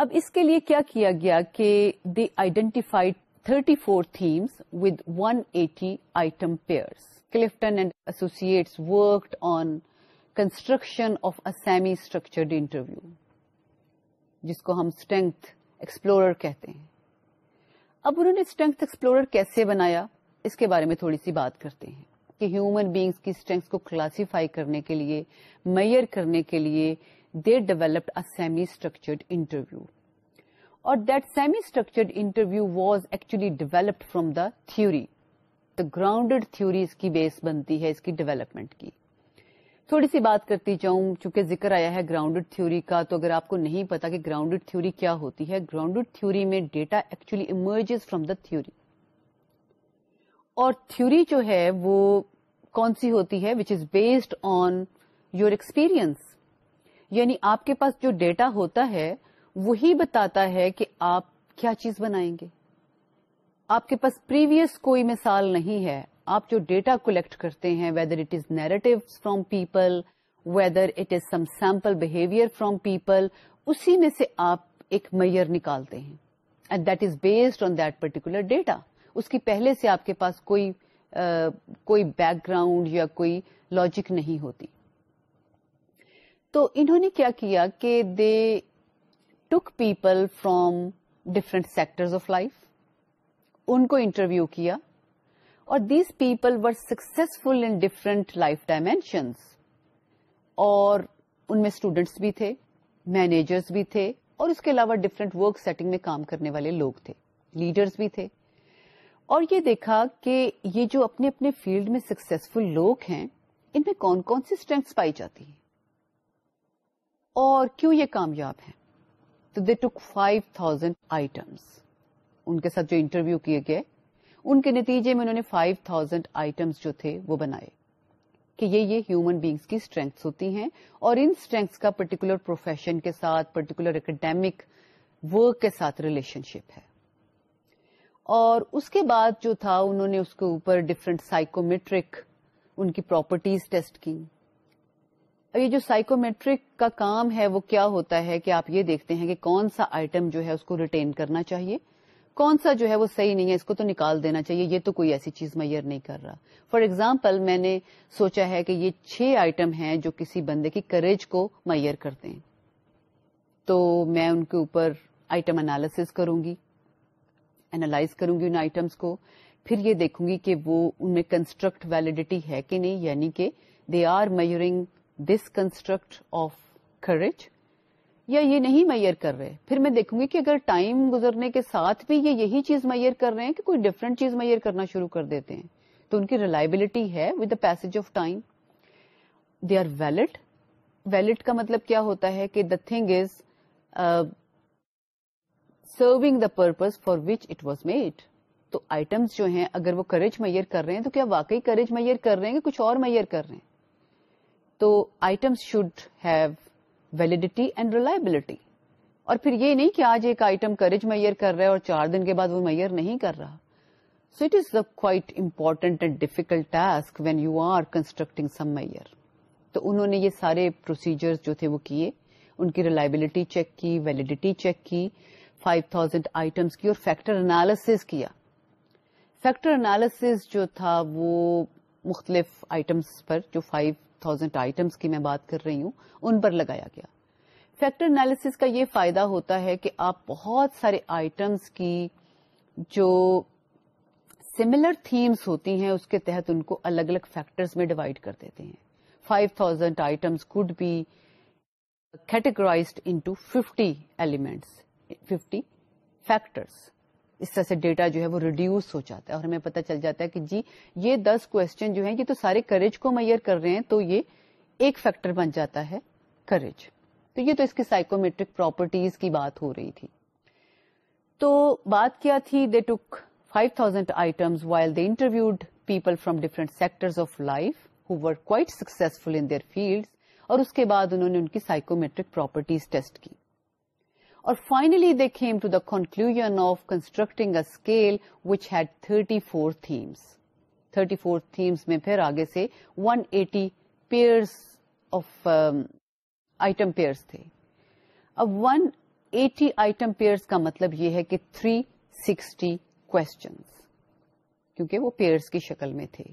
اب اس کے لیے کیا کیا گیا کہ they identified thirty four themes with one eighty Clifton and associates worked on construction of a semi structured interview جس کو ہم اسٹرینتھ ایکسپلورر کہتے ہیں اب انہوں نے اسٹرینتھ ایکسپلورر کیسے بنایا اس کے بارے میں تھوڑی سی بات کرتے ہیں کہ ہیومن بینگس کی اسٹرینگس کو کلاسیفائی کرنے کے لیے میئر کرنے کے لیے they develop a semi structured interview اور that semi structured interview was actually develop from the theory the ground theory اس کی بیس بنتی ہے اس کی ڈیویلپمنٹ کی تھوڑی سی بات کرتی جاؤں چونکہ ذکر آیا ہے گراؤنڈیڈ تھیوری کا تو اگر آپ کو نہیں پتا کہ گراؤنڈیڈ تھیوری کیا ہوتی ہے گراؤنڈیڈ تھیوری میں data actually emerges from the theory اور تھیوری جو ہے وہ کون سی ہوتی ہے which is based on your experience یعنی آپ کے پاس جو ڈیٹا ہوتا ہے وہی بتاتا ہے کہ آپ کیا چیز بنائیں گے آپ کے پاس پریویس کوئی مثال نہیں ہے آپ جو ڈیٹا کلیکٹ کرتے ہیں whether it is narrative from people whether it is some sample behaviour from people اسی میں سے آپ ایک میئر نکالتے ہیں and that is based on that particular data اس کی پہلے سے آپ کے پاس کوئی کوئی بیک گراؤنڈ یا کوئی لاجک نہیں ہوتی تو انہوں نے کیا کیا کہ they took people from different sector of life ان کو انٹرویو کیا اور these people were successful in different life dimensions اور ان میں اسٹوڈینٹس بھی تھے مینیجرس بھی تھے اور اس کے علاوہ ڈفرنٹ ورک سیٹنگ میں کام کرنے والے لوگ تھے لیڈرس بھی تھے اور یہ دیکھا کہ یہ جو اپنے اپنے فیلڈ میں سکسسفل لوگ ہیں ان میں کون کون سی اسٹرینگس پائی جاتی ہیں اور کیوں یہ کامیاب ہیں تو they took five thousand items ان کے ساتھ جو انٹرویو کیے گئے ان کے نتیجے میں انہوں نے فائیو تھاؤزینڈ آئٹمس جو تھے وہ بنائے کہ یہ یہ ہیومن بیگس کی اسٹرینگس ہوتی ہیں اور ان اسٹرینگس کا پرٹیکولر پروفیشن کے ساتھ پرٹیکولر اکیڈیمک ورک کے ساتھ ریلیشن شپ ہے اور اس کے بعد جو تھا انہوں نے اس کے اوپر ڈفرینٹ سائکومیٹرک ان کی پراپرٹیز ٹیسٹ کی یہ جو سائیکومیٹرک میٹرک کا کام ہے وہ کیا ہوتا ہے کہ آپ یہ دیکھتے ہیں کہ کون سا آئٹم جو ہے اس کو ریٹین کرنا چاہیے کون سا جو ہے وہ صحیح نہیں ہے اس کو تو نکال دینا چاہیے یہ تو کوئی ایسی چیز میئر نہیں کر رہا فار ایگزامپل میں نے سوچا ہے کہ یہ چھ آئٹم ہیں جو کسی بندے کی کریج کو میئر کرتے ہیں تو میں ان کے اوپر آئٹم انالیس کروں گی اینالائز کروں گی ان آئٹمس کو پھر یہ دیکھوں گی کہ وہ ان میں کنسٹرکٹ ویلڈیٹی ہے کہ نہیں یعنی کہ they are measuring this construct of courage یا یہ نہیں میئر کر رہے پھر میں دیکھوں گی کہ اگر ٹائم گزرنے کے ساتھ بھی یہ یہی چیز میئر کر رہے ہیں کہ کوئی ڈفرینٹ چیز میئر کرنا شروع کر دیتے ہیں تو ان کی ریلائبلٹی ہے with the pace of time they are valid valid کا مطلب کیا ہوتا ہے کہ the thing is serving the purpose for which it was made تو آئٹمس جو ہیں اگر وہ کریج میئر کر رہے ہیں تو کیا واقعی کریج میئر کر رہے ہیں کہ کچھ اور میئر کر رہے ہیں تو items should have validity and reliability اور پھر یہ نہیں کہ آج ایک آئٹم کریج میئر کر رہا ہے اور چار دن کے بعد وہ میئر نہیں کر رہا so it is the quite important and difficult task when you are constructing some measure تو انہوں نے یہ سارے پروسیجر جو تھے وہ کیے ان کی ریلائبلٹی چیک کی ویلڈیٹی چیک کی فائیو تھاؤزینڈ آئٹمس کی اور فیکٹر انالیس کیا فیکٹر انالیس جو تھا وہ مختلف آئٹمس پر جو 5000 تھاؤزینڈ آئٹمس کی میں بات کر رہی ہوں ان پر لگایا گیا فیکٹر انالیس کا یہ فائدہ ہوتا ہے کہ آپ بہت سارے آئٹمس کی جو سملر تھیمس ہوتی ہیں اس کے تحت ان کو الگ الگ فیکٹرز میں ڈیوائڈ کر دیتے ہیں 5000 thousand items could be categorized into fifty elements fifty factors اس طرح سے ڈیٹا جو ہے وہ ریڈیوس ہو جاتا ہے اور ہمیں پتہ چل جاتا ہے کہ جی یہ دس کوشچن جو ہیں یہ تو سارے کریج کو میئر کر رہے ہیں تو یہ ایک فیکٹر بن جاتا ہے کریج تو یہ تو اس کی سائکومیٹرک پراپرٹیز کی بات ہو رہی تھی تو بات کیا تھی they took five thousand item while they interviewed people from different sector of life who work اور اس کے بعد انہوں نے ان کی سائیکومیٹرک پراپرٹیز ٹیسٹ کی اور finally they came to the conclusion of constructing a scale which had thirty four themes thirty four themes میں پھر آگے سے one eighty pairs pairs of item تھے اب ایٹی آئٹم پیئرس کا مطلب یہ ہے کہ تھری سکسٹی کیونکہ وہ پیئرس کی شکل میں تھے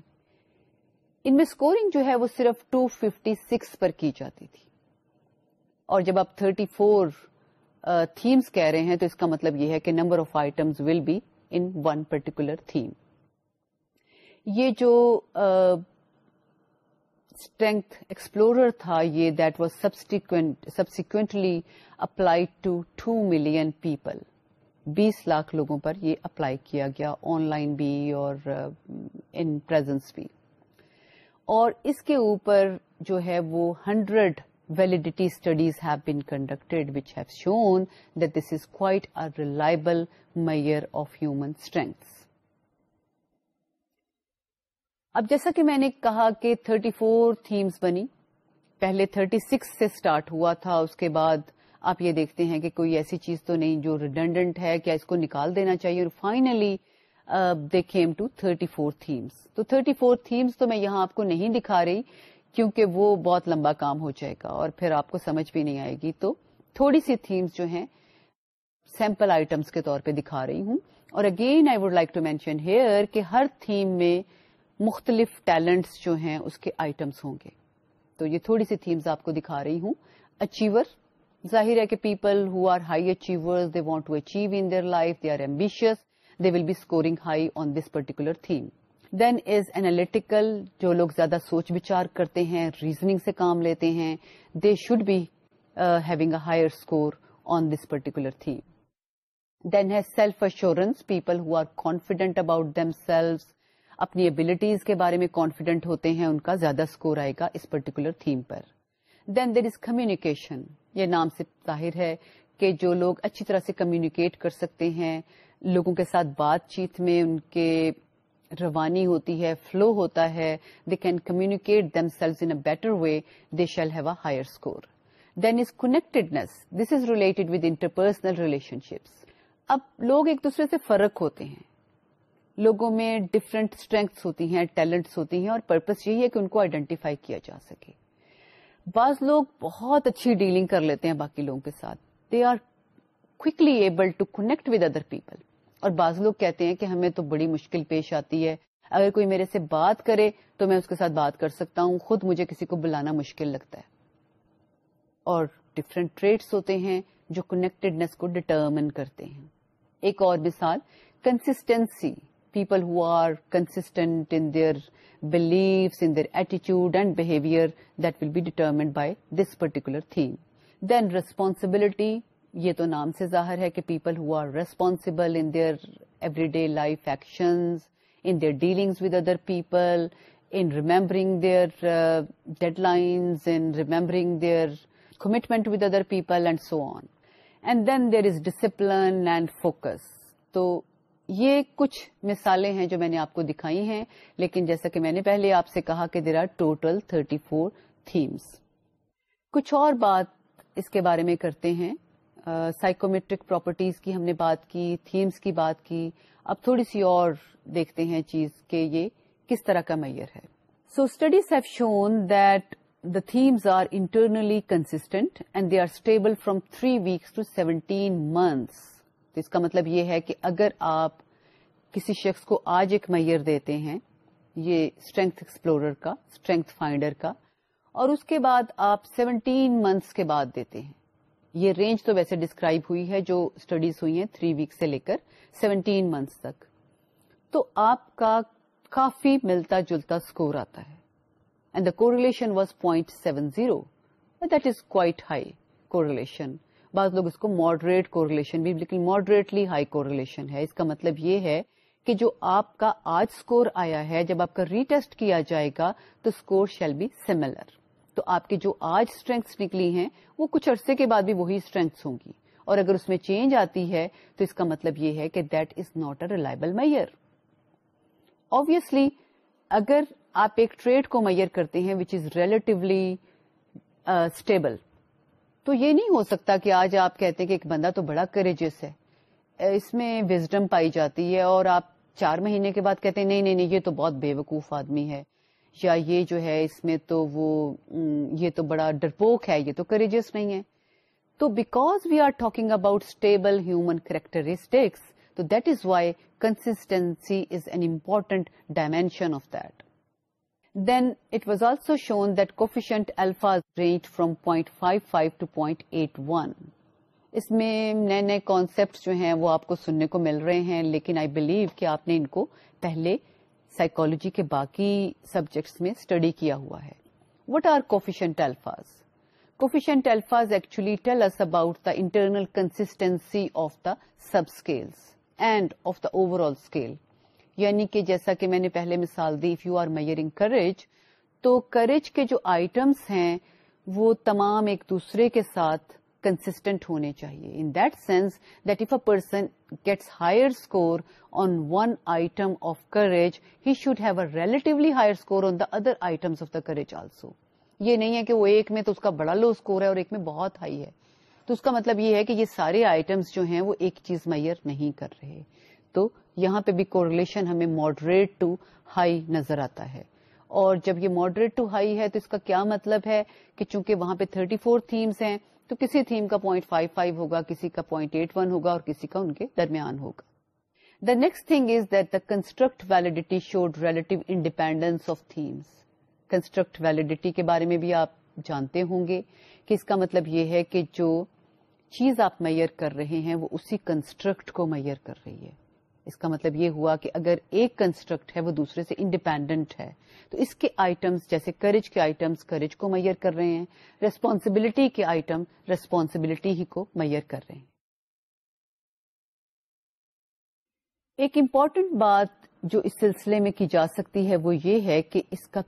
ان میں اسکورنگ جو ہے وہ صرف ٹو ففٹی سکس پر کی جاتی تھی اور جب آپ تھرٹی فور تھیمس کہہ رہے ہیں تو اس کا مطلب یہ ہے کہ number of item will be in one particular theme یہ جو ایکسپلورر تھا یہ that was سبنٹ subsequently apply to two million people بیس لاکھ لوگوں پر یہ اپلائی کیا گیا آن لائن بھی اور ان پرزنس بھی اور اس کے اوپر جو ہے وہ hundred validity studies have been conducted which have shown that this is quite a reliable measure of human strengths. اب جیسا کہ میں نے کہا کہ 34 فور تھیمس بنی پہلے 36 سکس سے اسٹارٹ ہوا تھا اس کے بعد آپ یہ دیکھتے ہیں کہ کوئی ایسی چیز تو نہیں جو ریڈنڈنٹ ہے کیا اس کو نکال دینا چاہیے اور فائنلی دیکھے تھرٹی فور تھیمس تو تھرٹی فور تھیمس تو میں یہاں آپ کو نہیں دکھا رہی کیونکہ وہ بہت لمبا کام ہو جائے گا اور پھر آپ کو سمجھ بھی نہیں آئے گی تو تھوڑی سی تھیمس جو ہیں سیمپل آئٹمس کے طور پہ دکھا رہی ہوں اور again I would like to mention here کہ ہر تھیم میں مختلف ٹیلنٹس جو ہیں اس کے آئٹمس ہوں گے تو یہ تھوڑی سی تھیمس آپ کو دکھا رہی ہوں اچیور ظاہر ہے کہ people who are high achiever they want to achieve in their life they are ambitious they will be scoring high on this particular theme then is analytical جو لوگ زیادہ سوچ بچار کرتے ہیں ریزننگ سے کام لیتے ہیں they should be having a higher score on this particular theme then has self assurance people who are confident about themselves اپنی ابلیٹیز کے بارے میں کانفیڈنٹ ہوتے ہیں ان کا زیادہ اسکور آئے گا اس پرٹیکولر تھیم پر دین دیر از کمیکیشن یہ نام سے ظاہر ہے کہ جو لوگ اچھی طرح سے کمیونیکیٹ کر سکتے ہیں لوگوں کے ساتھ بات چیت میں ان کے روانی ہوتی ہے فلو ہوتا ہے they can communicate themselves in a better way they shall have a higher score then is connectedness this is related with interpersonal relationships اب لوگ ایک دوسرے سے فرق ہوتے ہیں لوگوں میں ڈفرینٹ اسٹرینگس ہوتی ہیں ٹیلنٹس ہوتی ہیں اور پرپز یہی ہے کہ ان کو آئیڈینٹیفائی کیا جا سکے بعض لوگ بہت اچھی ڈیلنگ کر لیتے ہیں باقی لوگوں کے ساتھ they are quickly able to connect with other people اور بعض لوگ کہتے ہیں کہ ہمیں تو بڑی مشکل پیش آتی ہے اگر کوئی میرے سے بات کرے تو میں اس کے ساتھ بات کر سکتا ہوں خود مجھے کسی کو بلانا مشکل لگتا ہے اور ڈفرینٹ ٹریٹس ہوتے ہیں جو کنیکٹڈنیس کو ڈٹرمن کرتے ہیں ایک اور مثال consistency people who are consistent ایٹیچیوڈ and behaviour that will be determined by this particular theme then responsibility یہ تو نام سے ظاہر ہے کہ people who are responsible in their everyday life actions in their dealings with other people in remembering their deadlines in remembering their commitment with other people and so on and then there is discipline and focus تو یہ کچھ مثالیں ہیں جو میں نے آپ کو دکھائی ہیں لیکن جیسا کہ میں نے پہلے آپ سے کہا کہ there are total thirty four themes کچھ اور بات اس کے بارے میں کرتے ہیں سائیکومیٹرک پراپرٹیز کی ہم نے بات کی تھیمس کی بات کی اب تھوڑی سی اور دیکھتے ہیں چیز کہ یہ کس طرح کا میئر ہے so studies have shown that the themes are internally constant and they are stable from three weeks to seventeen months تو اس کا مطلب یہ ہے کہ اگر آپ کسی شخص کو آج ایک میئر دیتے ہیں یہ اسٹرینگ ایکسپلورر کا اسٹرینگ فائنڈر کا اور اس کے بعد آپ سیونٹین منتھس کے بعد دیتے ہیں یہ رینج تو ویسے ڈسکرائب ہوئی ہے جو اسٹڈیز ہوئی ہیں تھری ویک سے لے کر سیونٹین منتھس تک تو آپ کا کافی ملتا جلتا اسکور آتا ہے and the correlation was point seven zero that is quite high correlation بعض لوگ اس کو ماڈریٹ کوریلیشن بھی لیکن ماڈریٹلی ہائی کو ریلیشن ہے اس کا مطلب یہ ہے کہ جو آپ کا آج اسکور آیا ہے جب آپ کا ریٹیسٹ کیا جائے گا تو اسکور شیل بی سیملر تو آپ کی جو آج اسٹرینگس نکلی ہیں وہ کچھ عرصے کے بعد بھی وہی اسٹرینگس ہوں گی اور اگر اس میں چینج آتی ہے تو اس کا مطلب یہ ہے کہ that is not a reliable measure obviously اگر آپ ایک ٹریڈ کو میئر کرتے ہیں وچ از ریلیٹولی اسٹیبل تو یہ نہیں ہو سکتا کہ آج آپ کہتے ہیں کہ ایک بندہ تو بڑا کریجس ہے اس میں وزڈم پائی جاتی ہے اور آپ چار مہینے کے بعد کہتے ہیں نہیں نہیں نہیں یہ تو بہت بے وقوف آدمی ہے یا یہ جو ہے اس میں تو وہ یہ تو بڑا ڈرپوک ہے یہ تو کریجس نہیں ہے تو because we are talking about stable human characteristics تو that is why consistency is an important dimension of that then it was also shown that coefficient alphas range from point five five to point eight one اس میں نئے نئے concept جو ہیں وہ آپ کو سننے کو مل رہے ہیں لیکن آئی بلیو کہ آپ نے ان کو پہلے سائیکالوجی کے باقی سبجیکٹس میں اسٹڈی کیا ہوا ہے وٹ آر کوفیشنٹ الفاظ کوفیشنٹ الفاظ actually tell us about the internal consistency of the subscales and of the overall scale یعنی کہ جیسا کہ میں نے پہلے مثال دی if you are measuring courage تو کریج کے جو آئٹمس ہیں وہ تمام ایک دوسرے کے ساتھ کنسٹینٹ ہونے چاہیے in that that sense if a person gets higher score on one item of courage he should have a relatively higher score on the other item of the courage also یہ نہیں ہے کہ وہ ایک میں تو اس کا بڑا لو اسکور ہے اور ایک میں بہت ہائی ہے تو اس کا مطلب یہ ہے کہ یہ سارے آئٹمس جو ہیں وہ ایک چیز میئر نہیں کر رہے تو یہاں پہ بھی کوریلیشن ہمیں ماڈریٹ ٹو ہائی نظر آتا ہے اور جب یہ ماڈریٹ ٹو ہائی ہے تو اس کا کیا مطلب ہے کہ چونکہ وہاں پہ 34 فور تھیمس ہیں تو کسی تھیم کا پوائنٹ فائیو فائیو ہوگا کسی کا پوائنٹ ایٹ ون ہوگا اور کسی کا ان کے درمیان ہوگا the next thing is that the construct validity should relative independence of themes construct validity کے بارے میں بھی آپ جانتے ہوں گے کہ اس کا مطلب یہ ہے کہ جو چیز آپ میئر کر رہے ہیں وہ اسی کنسٹرکٹ کو میئر کر رہی ہے اس کا مطلب یہ ہوا کہ اگر ایک کنسٹرکٹ ہے وہ دوسرے سے انڈیپینڈنٹ ہے تو اس کے آئٹمس جیسے کرج کے آئٹمس کرج کو میئر کر رہے ہیں ریسپانسبلٹی کے آئٹم ریسپانسبلٹی ہی کو میئر کر رہے ہیں ایک امپورٹنٹ بات جو اس سلسلے میں کی جا سکتی ہے وہ یہ ہے کہ اس کا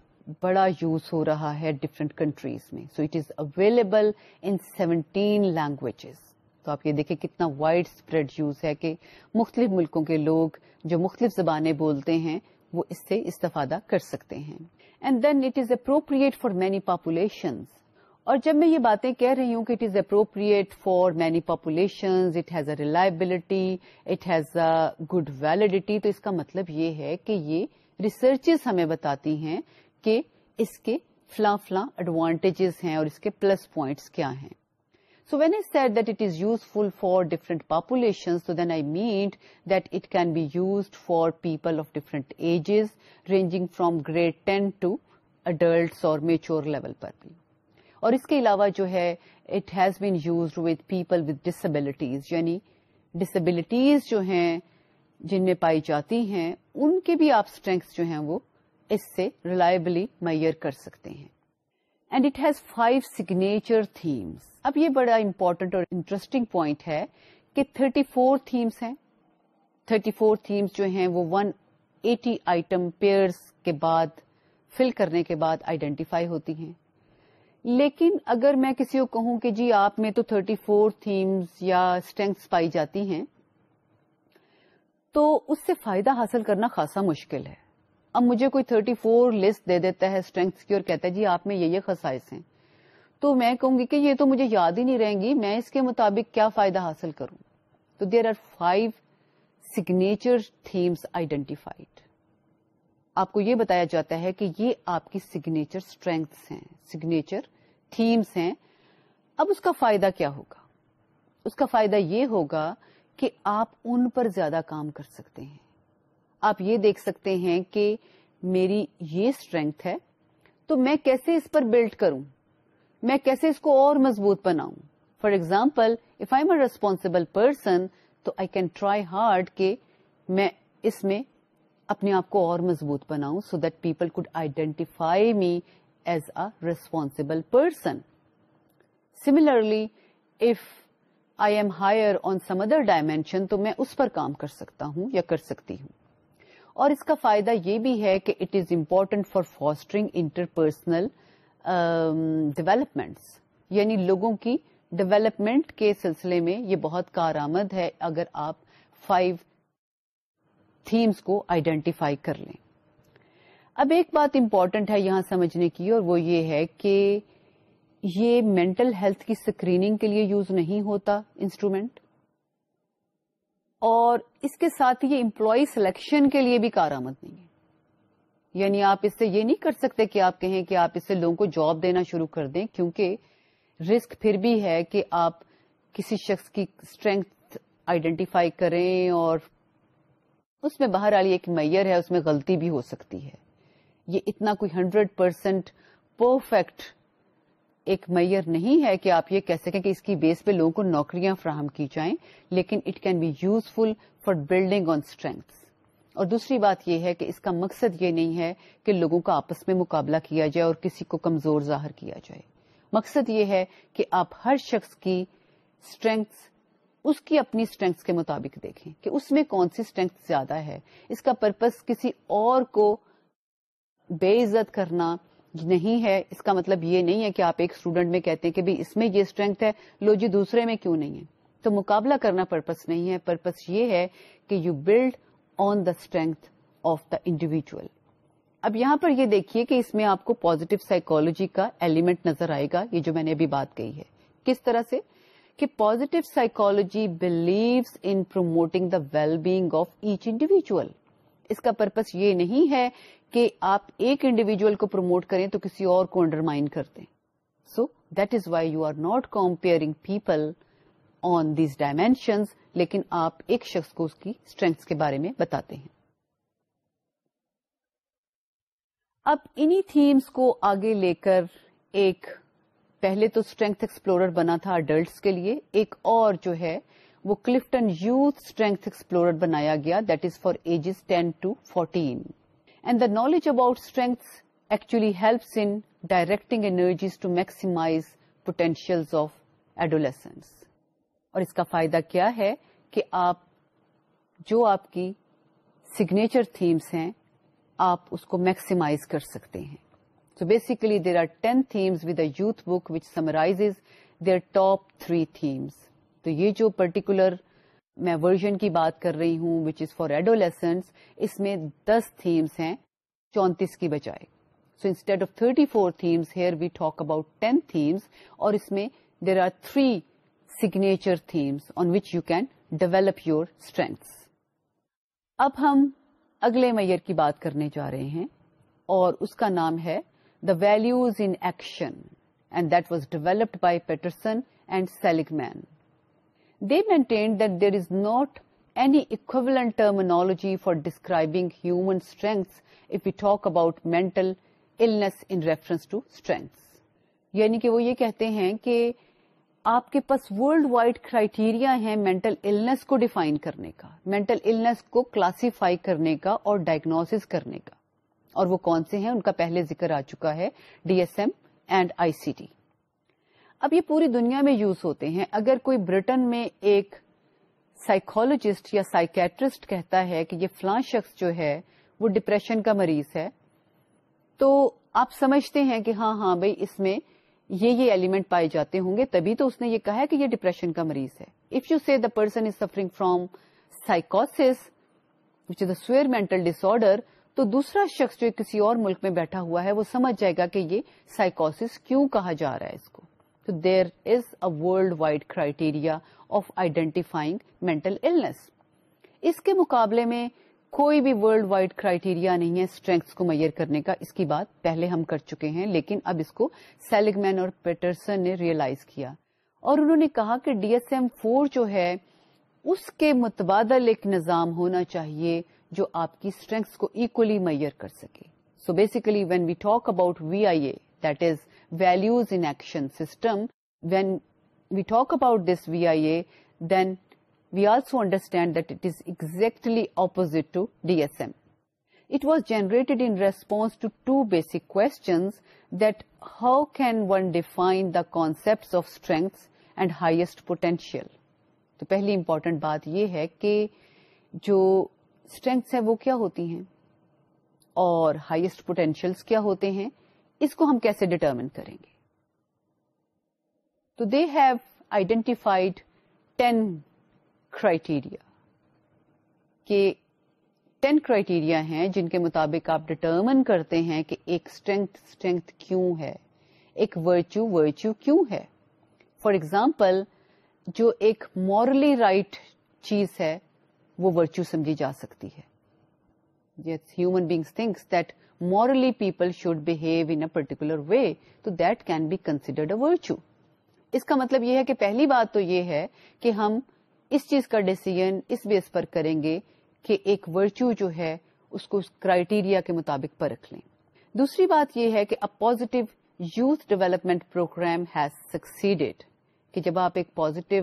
بڑا یوز ہو رہا ہے ڈفرینٹ کنٹریز میں so it is available in seventeen languages تو آپ یہ دیکھیں کتنا وائڈ اسپریڈ یوز ہے کہ مختلف ملکوں کے لوگ جو مختلف زبانیں بولتے ہیں وہ اس سے استفادہ کر سکتے ہیں and then it is appropriate for many population اور جب میں یہ باتیں کہہ رہی ہوں کہ it is appropriate for many population it has a reliability it has a good validity تو اس کا مطلب یہ ہے کہ یہ ریسرچز ہمیں بتاتی ہیں کہ اس کے فلاں فلاں ایڈوانٹیجز ہیں اور اس کے پلس پوائنٹس کیا ہیں so went that it is useful for different populations do then I made that it can be used for people of different ages range from grade ten to adults اور mature level پر بھی اور اس کے علاوہ جو ہے it has been used with people with disabilities یعنی ڈسبلٹیز جو ہیں جن میں پائی جاتی ہیں ان کے بھی آپ اسٹرینگس جو ہیں وہ اس سے ریلائبلی میئر کر سکتے ہیں and it has five signature themes اب یہ بڑا امپورٹنٹ اور انٹرسٹنگ پوائنٹ ہے کہ تھرٹی فور تھیمس ہیں تھرٹی فور تھیمس جو ہیں وہ ون ایٹی آئٹم پیئرس کے بعد فل کرنے کے بعد آئیڈینٹیفائی ہوتی ہیں لیکن اگر میں کسی کو کہوں کہ جی آپ میں تو تھرٹی فور تھیمس یا اسٹرینگس پائی جاتی ہیں تو اس سے فائدہ حاصل کرنا خاصا مشکل ہے اب مجھے کوئی تھرٹی فور لسٹ دے دیتا ہے اسٹرینگس کی اور کہتا ہے جی آپ میں یہ یہ خصائص ہیں تو میں کہوں گی کہ یہ تو مجھے یاد ہی نہیں رہیں گی میں اس کے مطابق کیا فائدہ حاصل کروں تو there are five signature themes identified آپ کو یہ بتایا جاتا ہے کہ یہ آپ کی سگنیچر اسٹرینگس ہیں سگنیچر تھیمس ہیں اب اس کا فائدہ کیا ہوگا اس کا فائدہ یہ ہوگا کہ آپ ان پر زیادہ کام کر سکتے ہیں آپ یہ دیکھ سکتے ہیں کہ میری یہ اسٹرینگ ہے تو میں کیسے اس پر بلڈ کروں میں کیسے اس کو اور مضبوط بناؤں for example if I am a responsible person تو آئی کین ٹرائی ہارڈ کہ میں اس میں اپنے آپ کو اور مضبوط بناؤں so that people could identify me as a responsible person similarly if I am higher on some other dimension تو میں اس پر کام کر سکتا ہوں یا کر سکتی ہوں اور اس کا فائدہ یہ بھی ہے کہ it is important for fostering interpersonal developments یعنی لوگوں کی ڈویلپمنٹ کے سلسلے میں یہ بہت کارآمد ہے اگر آپ فائیو تھیمس کو آئیڈینٹیفائی کر لیں اب ایک بات امپورٹنٹ ہے یہاں سمجھنے کی اور وہ یہ ہے کہ یہ مینٹل ہیلتھ کی اسکریننگ کے لیے یوز نہیں ہوتا انسٹرومینٹ اور اس کے ساتھ یہ امپلائی سلیکشن کے لیے بھی کارآمد نہیں ہے یعنی آپ اس سے یہ نہیں کر سکتے کہ آپ کہیں کہ آپ اس سے لوگوں کو جاب دینا شروع کر دیں کیونکہ رسک پھر بھی ہے کہ آپ کسی شخص کی اسٹرینگ آئیڈینٹیفائی کریں اور اس میں باہر ایک میئر ہے اس میں غلطی بھی ہو سکتی ہے یہ اتنا کوئی ہنڈریڈ پرسینٹ پرفیکٹ ایک میئر نہیں ہے کہ آپ یہ کہہ سکیں کہ اس کی بیس پہ لوگوں کو نوکریاں فراہم کی جائیں لیکن it can be useful for building on strengths اور دوسری بات یہ ہے کہ اس کا مقصد یہ نہیں ہے کہ لوگوں کا آپس میں مقابلہ کیا جائے اور کسی کو کمزور ظاہر کیا جائے مقصد یہ ہے کہ آپ ہر شخص کی اسٹرینگس اس کی اپنی اسٹرینگس کے مطابق دیکھیں کہ اس میں کون سی اسٹرینگس زیادہ ہے اس کا پرپز کسی اور کو بے عزت کرنا نہیں ہے اس کا مطلب یہ نہیں ہے کہ آپ ایک اسٹوڈنٹ میں کہتے ہیں کہ بھائی اس میں یہ اسٹرینگ ہے لو جی دوسرے میں کیوں نہیں ہے تو مقابلہ کرنا پرپز نہیں ہے پرپز یہ ہے کہ you build on the strength of the individual. اب یہاں پر یہ دیکھیے کہ اس میں آپ کو پوزیٹو سائیکولوجی کا ایلیمنٹ نظر آئے گا یہ جو میں نے ابھی بات کہی ہے کس طرح سے کہ positive psychology believes in promoting the well being of each individual اس کا پرپز یہ نہیں ہے کہ آپ ایک انڈیویجل کو پروموٹ کریں تو کسی اور کو انڈرمائن کر دیں so that is why you are not comparing people on these dimensions لیکن آپ ایک شخص کو اس کی اسٹرینگس کے بارے میں بتاتے ہیں اب انہی تھیمس کو آگے لے کر ایک پہلے تو اسٹرینتھ ایکسپلورر بنا تھا اڈلٹس کے لیے ایک اور جو ہے وہ کلفٹن یوتھ اسٹرینگ ایکسپلورر بنایا گیا that is for ages ten to fourteen and the knowledge about strength actually helps in directing energies to maximise potential of adolescence اور اس کا فائدہ کیا ہے کہ آپ جو آپ کی سگنیچر تھیمس ہیں آپ اس کو میکسیمائز کر سکتے ہیں so basically there are ten themes with a youth book summarise their top three themes تو یہ جو پرٹیکولر میں ورژن کی بات کر رہی ہوں which is for adolescents اس میں دس تھیمس ہیں چونتیس کی بجائے so instead of thirty four themes here we talk about ten themes اور اس میں there are three signature themes on which you can develop your strengths اب ہم اگلے میئر کی بات کرنے جا رہے ہیں اور اس کا نام ہے the values in action and that was developed by Peterson and Seligman they maintain that there is not any equivalent terminology for describing human strength if you talk about mental illness in reference to strengths یعنی کہ وہ یہ کہتے ہیں کہ آپ کے پاس ورلڈ وائڈ کرائٹیریا ہے مینٹل النس کو ڈیفائن کرنے کا مینٹل النس کو کلاسیفائی کرنے کا اور ڈائگنوس کرنے کا اور وہ کون سے ہیں ان کا پہلے ذکر آ چکا ہے D S M and I C T اب یہ پوری دنیا میں یوز ہوتے ہیں اگر کوئی برٹن میں ایک سائیکولوجسٹ یا سائکیٹرسٹ کہتا ہے کہ یہ فلاں شخص جو ہے وہ ڈپریشن کا مریض ہے تو آپ سمجھتے ہیں کہ ہاں ہاں بھائی اس میں یہ یہ ایلیمنٹ پائے جاتے ہوں گے تبھی تو اس نے یہ کہا کہ یہ ڈپریشن کا مریض ہے if you see the person is is suffering سائکوس which mental disorder تو دوسرا شخص جو کسی اور ملک میں بیٹھا ہوا ہے وہ سمجھ جائے گا کہ یہ سائکوس کیوں کہا جا رہا ہے اس کو تو there is a world wide criteria of identifying mental اس کے مقابلے میں کوئی بھی ورلڈ وائڈ کرائیٹیریا نہیں ہے اسٹرینگس کو میئر کرنے کا اس کی بات پہلے ہم کر چکے ہیں لیکن اب اس کو سیلگ مین اور پیٹرسن نے ریئلائز کیا اور انہوں نے کہا کہ ڈی ایس ایم فور جو ہے اس کے متبادل ایک نظام ہونا چاہیے جو آپ کی اسٹرینگس کو اکولی میئر کر سکے so basically when we talk about V I A that is values in action system when we talk about this V I A then we also understand that it is exactly opposite D S M it was generate in response to to basic quote how can one define the concept of strengths and highest potential تو پہلی important بات یہ ہے کہ جو strengths ہیں وہ کیا ہوتی ہیں اور ہائیسٹ پوٹینشیئلس کیا ہوتے ہیں اس کو ہم کیسے ڈیٹرمن کریں گے تو they have identified ten criteria کہ ٹین کرائٹیریا ہیں جن کے مطابق آپ ڈٹرمن کرتے ہیں کہ ایک اسٹرینتھ اسٹرینتھ کیوں ہے ایک ورچو ورچو کیوں ہے فار ایگزامپل جو ایک مورلی رائٹ right چیز ہے وہ ورچو سمجھی جا سکتی ہے yes human beings thinks that morally people should behave in particular way تو that can be considered a virtue اس کا مطلب یہ ہے کہ پہلی بات تو یہ ہے کہ ہم اس چیز کا ڈیسیجن اس بیس پر کریں گے کہ ایک ورچو جو ہے اس کو اس کرائیٹیریا کے مطابق پرکھ لیں دوسری بات یہ ہے کہ a positive youth development program has succeeded کہ جب آپ ایک پوزیٹو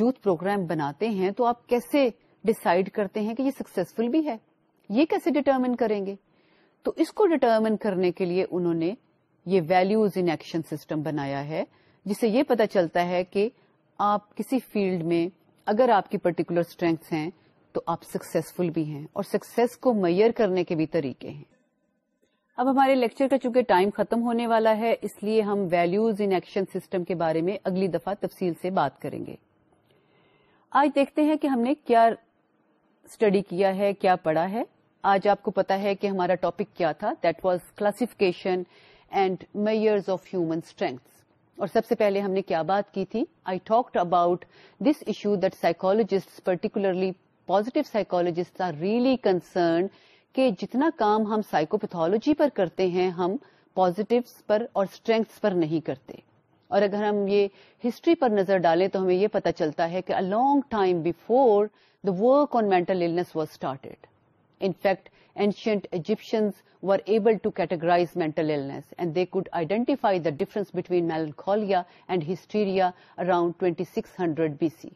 یوتھ پروگرام بناتے ہیں تو آپ کیسے ڈسائڈ کرتے ہیں کہ یہ سکسیزفل بھی ہے یہ کیسے ڈٹرمن کریں گے تو اس کو ڈٹرمن کرنے کے لیے انہوں نے یہ ویلوز ان ایکشن سسٹم بنایا ہے جسے یہ پتا چلتا ہے کہ آپ کسی فیلڈ میں اگر آپ کی پرٹیکولر اسٹرینگس ہیں تو آپ سکسیسفل بھی ہیں اور سکسیس کو میئر کرنے کے بھی طریقے ہیں اب ہمارے لیکچر کا چونکہ ٹائم ختم ہونے والا ہے اس لیے ہم ویلوز ان ایکشن سسٹم کے بارے میں اگلی دفعہ تفصیل سے بات کریں گے آج دیکھتے ہیں کہ ہم نے کیا اسٹڈی کیا ہے کیا پڑھا ہے آج آپ کو پتا ہے کہ ہمارا ٹاپک کیا تھا that was classification and measures of human strengths اور سب سے پہلے ہم نے کیا بات کی تھی I talk about this issue that psychologist particularly positive psychologist are really concern کہ جتنا کام ہم سائیکوپیتھولوجی پر کرتے ہیں ہم پوزیٹو پر اور اسٹرینگس پر نہیں کرتے اور اگر ہم یہ ہسٹری پر نظر ڈالیں تو ہمیں یہ پتا چلتا ہے کہ a long time before the work on mental was started in ancient Egyptians were able to categorise mental and they could identify the the between between and hysteria around twenty six hundred B C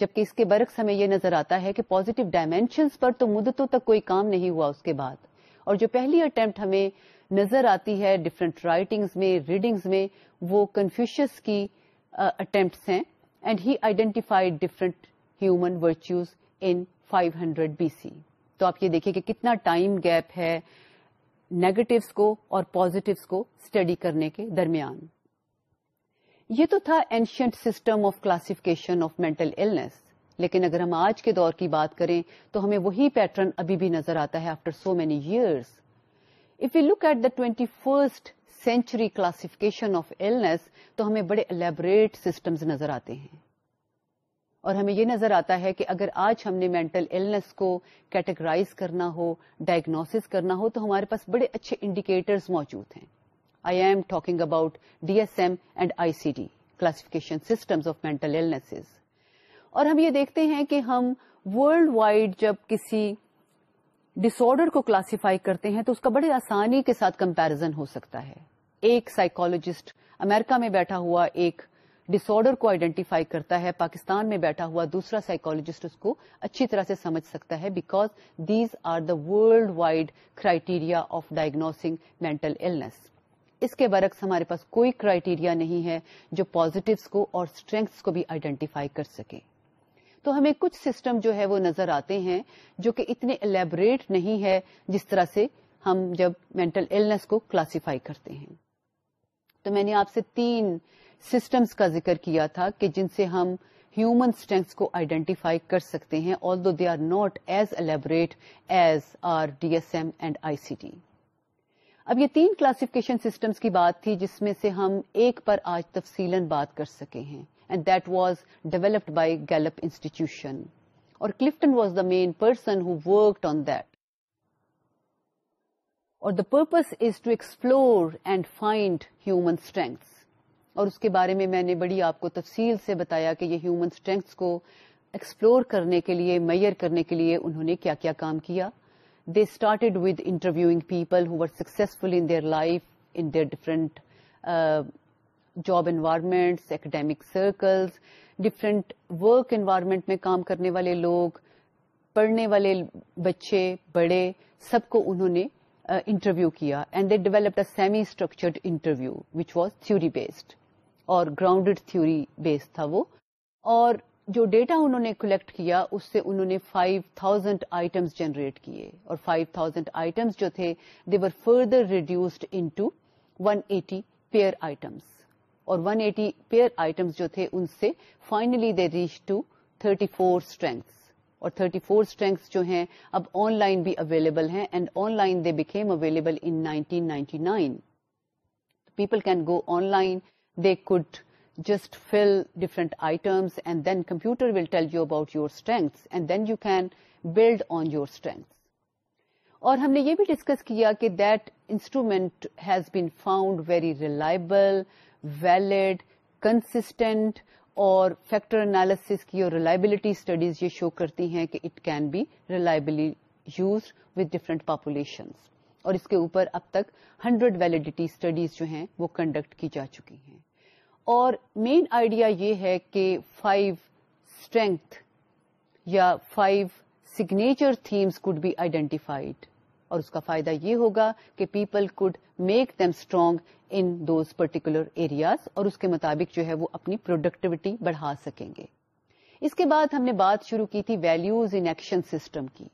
جبکہ اس کے برعکس ہمیں یہ نظر آتا ہے کہ پازیٹو ڈائمینشنس پر تو مدتوں تک کوئی کام نہیں ہوا اس کے بعد اور جو پہلی اٹمپٹ ہمیں نظر آتی ہے ڈفرینٹ رائٹنگز میں ریڈنگز میں وہ کنفیوشس کی اٹمپٹس ہیں and he identified different human virtues in 500 hundred B C تو آپ یہ دیکھیں کہ کتنا ٹائم گیپ ہے نیگیٹوس کو اور پوزیٹوس کو اسٹڈی کرنے کے درمیان یہ تو تھا ancient system of classification of mental illness لیکن اگر ہم آج کے دور کی بات کریں تو ہمیں وہی پیٹرن ابھی بھی نظر آتا ہے after so many years if you look at the twenty first century classification of illness تو ہمیں بڑے الیبریٹ سسٹمز نظر آتے ہیں اور ہمیں یہ نظر آتا ہے کہ اگر آج ہم نے مینٹل کو کیٹیگرائز کرنا ہو ڈائگنوس کرنا ہو تو ہمارے پاس بڑے اچھے انڈیکیٹرز موجود ہیں I am talking about D S M and I C D classification systems of mental اور ہم یہ دیکھتے ہیں کہ ہم ورلڈ وائڈ جب کسی ڈسڈر کو کلاسیفائی کرتے ہیں تو اس کا بڑے آسانی کے ساتھ کمپیرزن ہو سکتا ہے ایک سائیکولوجسٹ امیرکا میں بیٹھا ہوا ایک ڈس آرڈر کو آئیڈینٹیفائی کرتا ہے پاکستان میں بیٹھا ہوا دوسرا سائیکولوجسٹ اس کو اچھی طرح سے سمجھ سکتا ہے because these are the world wide criteria of diagnosing mental اس کے برعکس ہمارے پاس کوئی کرائیٹیریا نہیں ہے جو پازیٹیوس کو اور اسٹرینگس کو بھی آئیڈینٹیفائی کر سکے تو ہمیں کچھ سسٹم جو ہے وہ نظر آتے ہیں جو کہ اتنے الیبریٹ نہیں ہے جس طرح سے ہم جب مینٹل النس کو کلاسیفائی کرتے ہیں تو میں نے آپ سے تین سسٹمس کا ذکر کیا تھا کہ جن سے ہم ہیومن اسٹرینگس کو آئیڈینٹیفائی کر سکتے ہیں although they are not as elaborate as are D S M and I C D اب یہ تین کلاسفکیشن سسٹمس کی بات تھی جس میں سے ہم ایک پر آج تفصیل بات کر سکے ہیں and that was developed by Gallup institution اور Clifton was the main person who worked on that اور the purpose is to explore and find human strengths اور اس کے بارے میں میں نے بڑی آپ کو تفصیل سے بتایا کہ یہ ہیومن اسٹرینگس کو ایکسپلور کرنے کے لیے میئر کرنے کے لیے انہوں نے کیا کیا کام کیا they started with interviewing people who are successful in their life in their different job environments academic circles different work environment میں کام کرنے والے لوگ پڑھنے والے بچے بڑے سب کو انہوں نے انٹرویو uh, کیا and they developed a semi structured interview which was theory based اور گراؤنڈیڈ تھیوری بیس تھا وہ اور جو ڈیٹا انہوں نے کلیکٹ کیا اس سے انہوں نے 5000 تھاؤزینڈ آئٹمس جنریٹ کیے اور 5000 تھاؤزینڈ آئٹمس جو تھے were further reduced into one eighty pair items اور ون ایٹی پیئر آئٹمس جو تھے ان سے finally they reach to thirty four strengths اور تھرٹی فور اسٹرینگس جو ہیں اب آن لائن بھی اویلیبل ہیں and online they became available in nineteen ninety nine people can go online they could just fill different items and then computer will tell you about your strengths and then you can build on your strengths اور ہم نے یہ بھی discuss کیا کہ that instrument has been found very reliable valid consistent اور factor analysis کی اور ریلائبلٹی اسٹڈیز یہ شو کرتی ہیں کہ it can be reliably use with different populations اور اس کے اوپر اب تک ہنڈریڈ ویلڈیٹی اسٹڈیز جو ہیں وہ کنڈکٹ کی جا چکی ہیں اور مین آئیڈیا یہ ہے کہ فائیو اسٹرینتھ یا five signature themes could be identified اور اس کا فائدہ یہ ہوگا کہ people could make them strong in those particular areas اور اس کے مطابق جو ہے وہ اپنی پروڈکٹیوٹی بڑھا سکیں گے اس کے بعد ہم نے بات شروع کی تھی ویلوز ان ایکشن سسٹم کی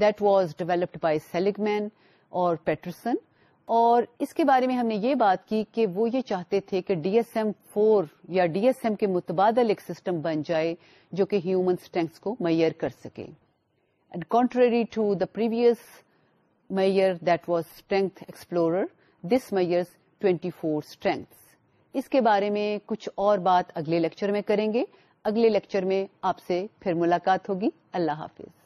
that was developed by Seligman اور پیٹرسن اور اس کے بارے میں ہم نے یہ بات کی کہ وہ یہ چاہتے تھے کہ ڈی ایس ایم فور یا ڈی ایس ایم کے متبادل ایک سسٹم بن جائے جو کہ ہیومن اسٹرینگس کو میئر کر سکے and contrary to the previous measure that was strength explorer this measure twenty four strengths اس کے بارے میں کچھ اور بات اگلے لیکچر میں کریں گے اگلے لیکچر میں آپ سے پھر ملاقات ہوگی اللہ حافظ